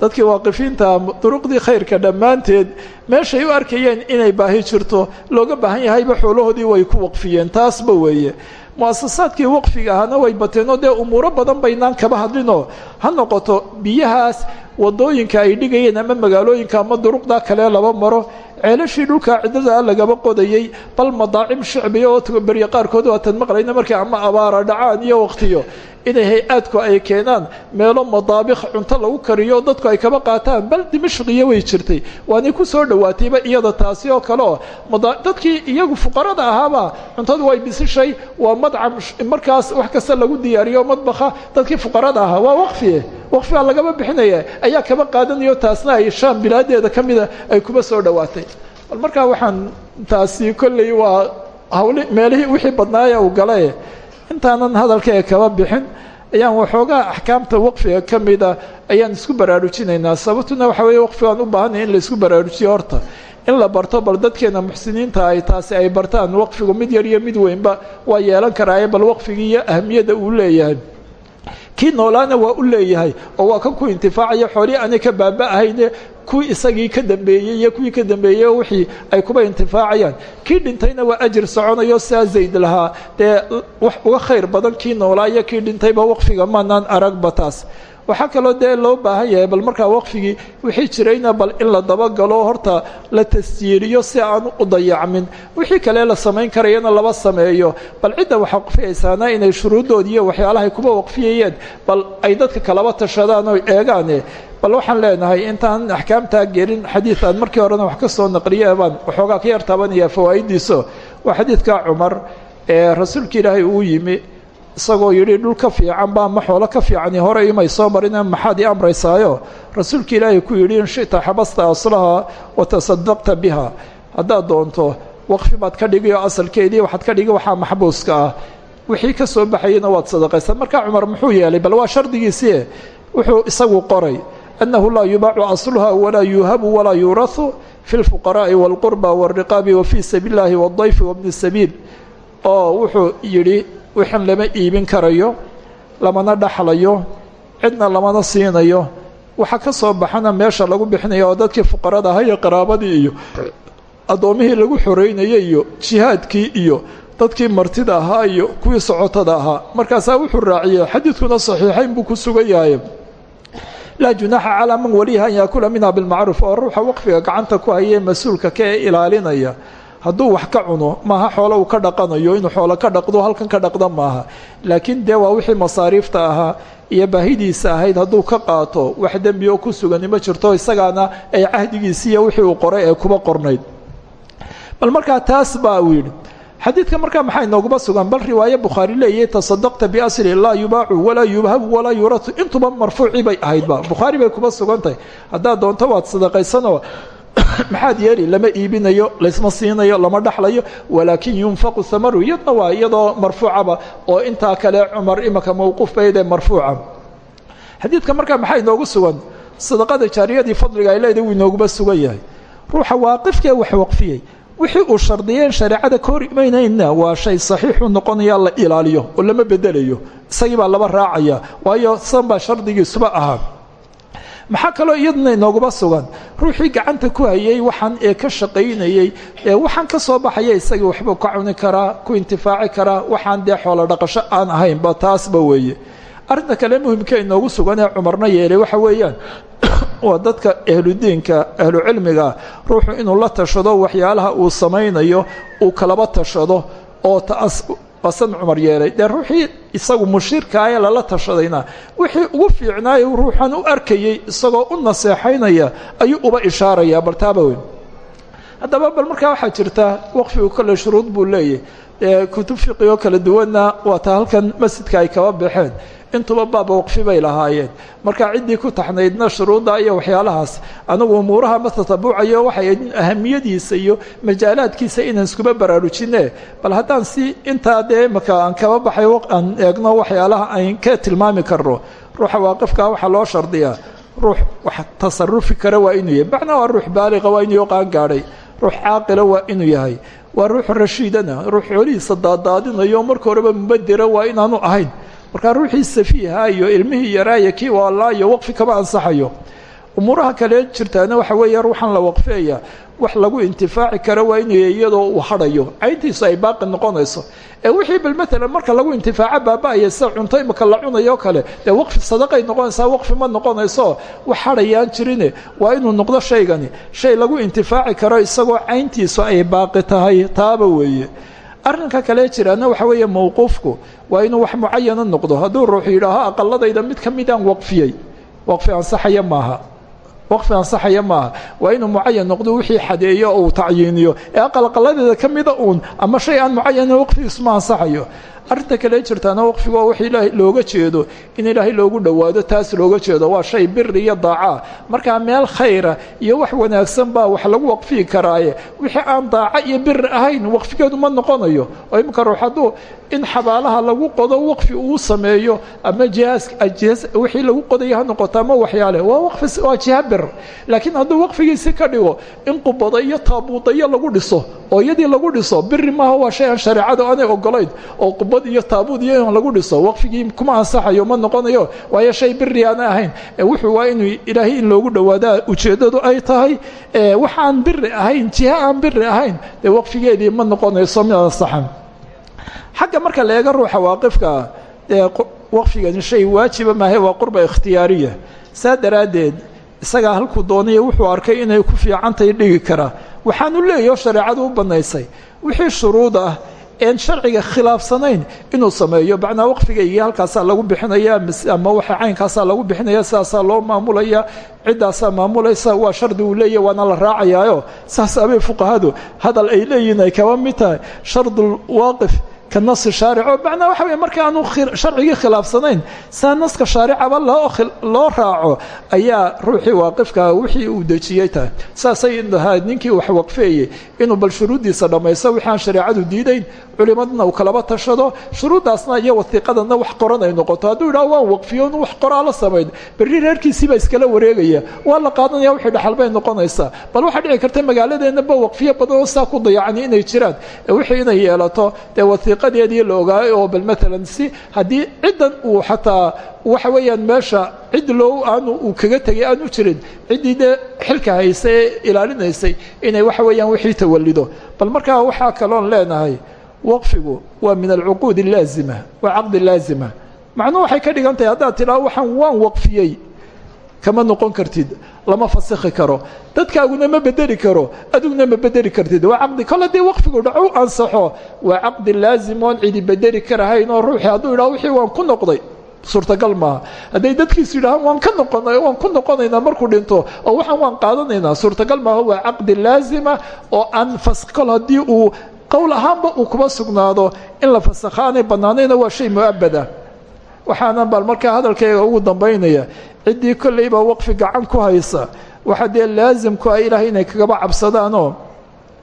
dadkii waaqifiinta duruqdii khayrka dhammaanteed meeshay u arkayeen inay baahi jirto looga baahan yahayba xoolahoodii way ku waqfiyeen taasba weeye. Muasasaadkii waqfiga ahana way bateenoo dee umuuro badan baynaan kaba hadlinoo ha noqoto biyahaas waddooyinka ay dhigayeen ama magaalooyinka ama duruqda kale laba maro ceelashii dhulka ciddada lagaba qodayey bal madaacim shicbiya oo berye qaarkood waatan maqlayna markay ama abaara dhacaan iyo waqtiyo inay hay'aadku ay keenaan meelo madaabikh cunto lagu kariyo dadku ay kaba qaataan bal dimashqiya way jirtay. Waanay ku soo dhowaatayba iyada taasi oo kale oo dadkii iyagu fuqarada ahaaba cuntadu way bisishay waa madcam markaas wax kasta lagu diyaariyo madbakha dadkii fuqarada ahaa waa waqfie waqfigaa lagaba bixinaya ayaa kaba qaadanayo taasna ay shaam bilaadeeda ka mida ay kuba soo dhowaatay. Bal markaa waxaan taasi kolley waa hawli meelihii wixii badnaaya uu galae intaanan hadalka ee kaba bixin ayaan waxoogaa axkaamta waqfiga ka mida ayaan isku baraarujinaynaa. Sababtuna waxa weeye waqfigaan u baahanaya in la isku baraarujiyo horta. In la barto bal dadkeena muxsiniinta ay taasi ay bartaan waqfigu mid yar iyo mid weynba waa yeelan karaaye bal waqfigii iyo ahamiyadda uu leeyahay. Kii noolaana waa u leeyahay oo waa kan ku intifaacaya xoolihii aanay ka baaba-ahayne kuwii isagii ka dambeeyey iyo kuwii ka dambeeyey wixii ay kuba intifaacayaan. Kii dhintayna waa ajir soconayo sidaa zayd lahaa. Wax uga khayr badan kii noolaa iyo kii dhintayba waqfiga maanaan aragba taas. Waxaa kaloo dee loo baahan yahay bal markaa waqfigii wixii jirayna bal in la dabagalo horta la tasjiiriyo si aanu u dayacmin. Wixii kale la samayn karayana laba sameeyo. Bal cidda waxa waqfiyaysaana inay shuruuddoodi iyo waxyaalahay kuba waqfiyayeen bal ay dadka kalaba tashadaan oo eegaane bal waxaan leenahay intaan axkaamtaa gelin xadiid aan markii horena wax ka soo naqliye baan waxoogaa ka yar taabanaya fawaa'idiiso. Waa xadiidka cumar ee rasuulka ilaahay uu yimi isagoo yidhi dhul ka fiican baa ma xoolo ka fiicani hore imay soo marina maxaad ii amraysaayo? Rasuulka ilaahay ku yidhi in shita xabasta aslaha wa tasadaqta biha. Haddaad doonto waqfi baad ka dhigiyo asalkeedii waxaad ka dhigi waxaa maxbuuska ah. Wixii ka soo baxayena waad sadaqaysaa. Markaa cumar muxuu yeelay bal waa shardigiisii wuxuu isagu qoray أنه لا يباع أصلها ولا يuهب ولا يuرaث في الفقراء والقربى والرقاب وفي سبيل اللahi والضyف وابن السبيل oo wuxuu yidhi wixan lama iibin karayo lamana dhaxlayo cidna lamana siinayo waxa ka soo baxana meesha lagu bixinaya oo dadkii fuqarada ahaa iyo qaraabadii iyo addoomihii lagu xoreynayay iyo jihaadkii iyo dadkii martida ahaa iyo kuwii socotada ahaa markaasaa wuxuu raaciyey xadiidkuna صaxiixayn buu ku sugan yahay laa junaaxa calaa man waliha an yaakula minha bilmacruuf oo ruuxa waqfiga gacanta ku hayee mas'uulka ka ilaalinaya. Hadduu wax ka cuno maaha xoolo uu ka dhaqanayo inuu xoolo ka dhaqdo halkan ka dhaqda maaha. Laakiin dee waa wixii masaariifta ahaa iyo baahidiisa ahayd hadduu ka qaato wax dembi oo ku sugani ma jirto isagaana ay cahdigiisiiyo wixii uu qoray ee kuba qornayd. Bal markaa taas baa uu yidhi xadiidka markaa maxaa inooguma sugan? Bal riwaaye bukhaari leeyahay tasadaqta biasli laa yubaacu walaa yubhabu walaa yuuratu intuba marfuuci bay ahaydba bukhaari bay kuma sugan tahay. Haddaad doonto waad sadaqaysanoo maxaad yeeli? Lama iibinayo laysma siinayo lama dhaxlayo walaakin yunfaqu hamaru iyadna waa iyadoo marfuucaba oo intaa kale cumar imaka mowquuf baydee marfuuca. Xadiidka markaa maxaa inoogu sugan? Sadaqada jaariyadii fadliga ay leedahay wuu inooguma sugan yahay. Ruuxa waaqifkee wax waqfiyey wixii uu shardiyeen shareecada ka hor imaynayna waa shay saxiixu noqonaya la ilaaliyo oo lama bedelayo. Isagii baa laba raacaya waayo san baa shardigiisuba ahaa maxaa kaloo iyaduna inooguba sugan? Ruuxii gacanta ku hayay waxaan ee ka shaqaynayey ee waxaan ka soo baxaya isagii waxbuu ka cuni karaa ku intifaaci karaa waxaan dee xoolo dhaqasho aan ahaynba taasba weeye. Arrinta kale muhimka inoogu sugan ee cumarna yeelay waxa weeyaan waa dadka ahludiinka ahlucilmiga ruuxu inuu la tashado waxyaalaha uu samaynayo uu kalaba tashado oo qasan cumar yeelay. Dee ruuxii isagu mushiirkaayee lala tashadayna. Wixii ugu fiicnaaye ruuxan u arkayey isagoo u naseexaynaya ayuu uba ishaaraya bal taaba weyn. Haddaba bal markaa waxaa jirta waqfigu kale shuruud buu leeyahy ee kutub fiqi oo kala duwanna waa halkan masjidka ay kaba baxeen intuba baaba waqfi bay lahaayeen. Marka ciddii ku taxnaydna shuruudda iyo waxyaalahaas anagu umuuraha ma tatabucayo waxay ahamiyadiisa iyo majaalaadkiisa inaan iskuba baraarujine bal haddaan si intaa dee imaka aan kaba baxay aan eegno waxyaalaha ayn ka tilmaami karno ruuxa waaqifkaa waxaa loo shardiyaa. Ruux wax tasarufi kara waa inuu yahay. Macnaa waa ruux baaliqa waa inuu qaan gaadhay. Ruux caaqila waa inuu yahay. Waa ruux rashiidana ruux xoolihiisa daadaadinayo marka horeba mubadera waa inaanu ahayn markaa ruuxii safiiha iyo ilmihii yaraaya kii waalaayo waqfi kama ansaxayo. Umuuraha kale jirtaana waxa weeye ruuxan la waqfeeya. Wax lagu intifaaci kara waa inuu iyadoo uu hadhayo cayntiisu ay baaqi noqonayso. Ee wixii bal maalan marka lagu intifaaco baaba-aya sida cunto imaka la cunayo kale. Dee waqfi sadaqay noqonaysaa waqfi ma noqonayso. Wax hadhayaan jirine waa inuu noqdo shaygani. Shay lagu intifaaci karo isagoo cayntiisu ay baaqi tahay taaba weeye arrinka kale jiraana waxa weeye mawquufku waa inuu wax mucayana noqdo. Hadduu ruuxu yidhaaho aqaladayda mid ka midaan waqfiyey. Waqfi ansaxaya maaha. Waqfi ansaxaya maaha. Waa inuu mucayan noqdo wixii xadeeyo oo uu tacyiiniyo. Ee aqalaqaladeeda ka mida uun ama shay aan mucayanin waqfigiisu ma ansaxayo arrinta kale jirtaana waqfigu waa wax ilaahay looga jeedo. In ilaahay loogu dhowaado taas looga jeedo. Waa shay biri iyo daaca. Markaa meel khayra iyo wax wanaagsan baa wax lagu waqfiyi karaaye. Wixii aan daaco iyo biri ahayn waqfigeedu ma noqonayo. Oo iminka ruux in xabaalaha lagu qodo waqfi uu sameeyo ama wixii lagu qodaya ha noqoto ama waxyaale waa jiha bir laakiin hadduu waqfigiisi ka dhigo in qubada iyo taabuudayo lagu dhiso oo iyadii lagu dhiso biri maaha waa shay aan aanay ogolayn oo qubad iyo taabuud iyo in lagu dhiso waqfigii kuma ansaxayo ma noqonayo. Waayo shay biri aan ahayn wuxuu waa inuu ilaahay in loogu dhowaadaa ujeeddadu ay tahay waxaan biri ahayn jiha aan biri ahayn dee waqfigeedii ma noqonayso mid ansaxan. Xagga marka la eega ruuxa waaqifkaa dee waqfigani shay waajiba maahe waa qurba ikhtiyaariya. Saa daraaddeed isagaa halkuu doonaya wuxuu arkay inay ku fiicantahay dhigi karaa waxaanu leeyaho shareecadu u bannaysay. Wixii shuruud ah een sharciga khilaafsanayn inuu sameeyo macnaa waqfigaygii halkaasaa lagu bixinaya ama waxa caynkaasaa lagu bixinaya sidaasaa loo maamulaya ciddaasaa maamulaysa waa shardi uu leeyahy waana la raacayaayo. Saas abay fuqahadu hadal ay leeyihiin ay kaba mid tahay. Shardulwaaqif ka nasi shaarico macnaa waxa weye marka aanu sharcigii khilaafsanayn saa naska shaaricaba loo raaco ayaa ruuxii waaqifka wixii uu dejiyey tahay saasay ahayd ninkii wax waqfeeyey inuu bal shuruuddiisa dhammaysto wixii aan shareecadu culimadna uu kalaba tashado shuruuddaasna iyo wasiiqadana wax qoran ay noqoto hadduu yidhaho waan waqfiyo wax qoraa la samayn berri reerkiisiibaa iskala wareegaya waa la qaadanaya wixii dhaxal bay bal waxaa dhici karta magaaladeennaba waqfiyo badan oo saa ku dayacani inay jiraan wixii inay yeelato dee wasiiqadeedii la ogaayo oo bal maalan si haddii ciddan uu xataa waxa weeyaan meesha cid loo aanu uu kaga tegay aanu jirin ciddii dee xilka haysa ee ilaalinaysay inay waxa weeyaan wixii tawallido. Bal markaa waxaa kaloon leenahay waqfigu waa min alcuquud laazima waa caqdi laazima. Macnuhu waxay ka dhigan tahay haddaad tidhaho waxaan waan waqfiyey kama noqon kartid lama fasikhi karo. Dadkaaguna ma bedeli karo adiguna ma bedeli kartid. Waa caqdi kol haddii waqfigu dhaco ansaxo. Waa caqdi laazim oon cidi bedeli karahayn oo ruuxii hadduu yidhaho wixii waan ku noqday. Suurtagal maaha. Hadday dadkiisu yidhahaan waan ka noqona waan ku noqonaynaa markuu dhinto oo waxaan waan qaadanaynaa. Suurtagal maaha waa caqdi laazima oo aan fas kol haddii uu qowl ahaanba uu kuma sugnaado. In la fasakha aanay bannaanayna waa shay mu'abada waxaana bal markaa hadalkayga ugu dambaynaya ciddii kollayba waqfi gacan ku haysa. Waxaa dee laasimku ah ilaahay inay kagaba cabsadaanoo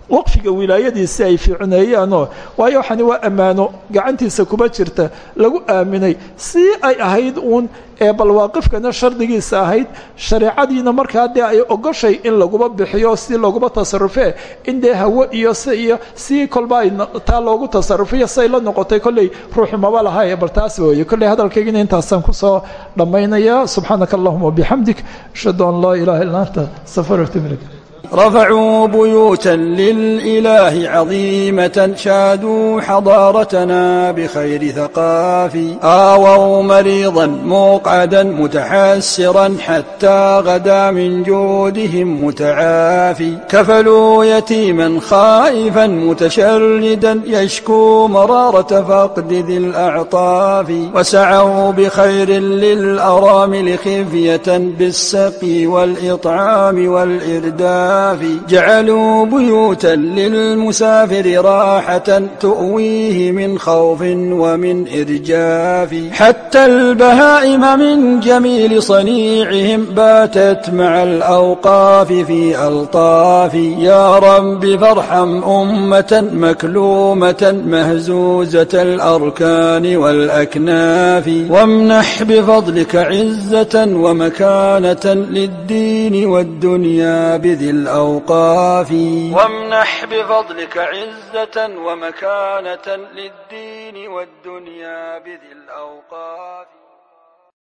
waqfiga wilaayadiisi ay fiicneeyaanoo waayo waxani waa ammaano gacantiisa kuba jirta lagu aaminay. Si ay ahayd uun ee bal waaqifkana shardigiisa ahayd shareecadiina markaa dee ay ogoshay in laguba bixiyo si laguba tasarufee in dee hawo iyo si iyo si kolba taa loogu tasarufiyo say la noqotay kolley ruuxu maba lahaye bal taas weeye. Kolley hadalkaygina intaasaan ku soo dhammaynaya subxaanaka allahuma wabixamdik ashhadu an laa ilaha illa anta wa atubu رفعوا بيوتا للإله عظيمة شادوا حضارتنا بخير ثقاف آووا مريضا مقعدا متحسرا حتى غدا من جودهم متعافي كفلوا يتيما خائفا متشردا يشكو مرارة فقد ذي الأعطاف وسعوا بخير للأرامل خفية بالسقي والإطعام والإرداف الأعراف جعلوا بيوتا للمسافر راحة تؤويه من خوف ومن إرجاف حتى البهائم من جميل صنيعهم باتت مع الأوقاف في ألطاف يا رب فارحم أمة مكلومة مهزوزة الأركان والأكناف وامنح بفضلك عزة ومكانة للدين والدنيا بذل الأوقاف وامنح بفضلك عزة ومكانة للدين والدنيا بذي الأوقاف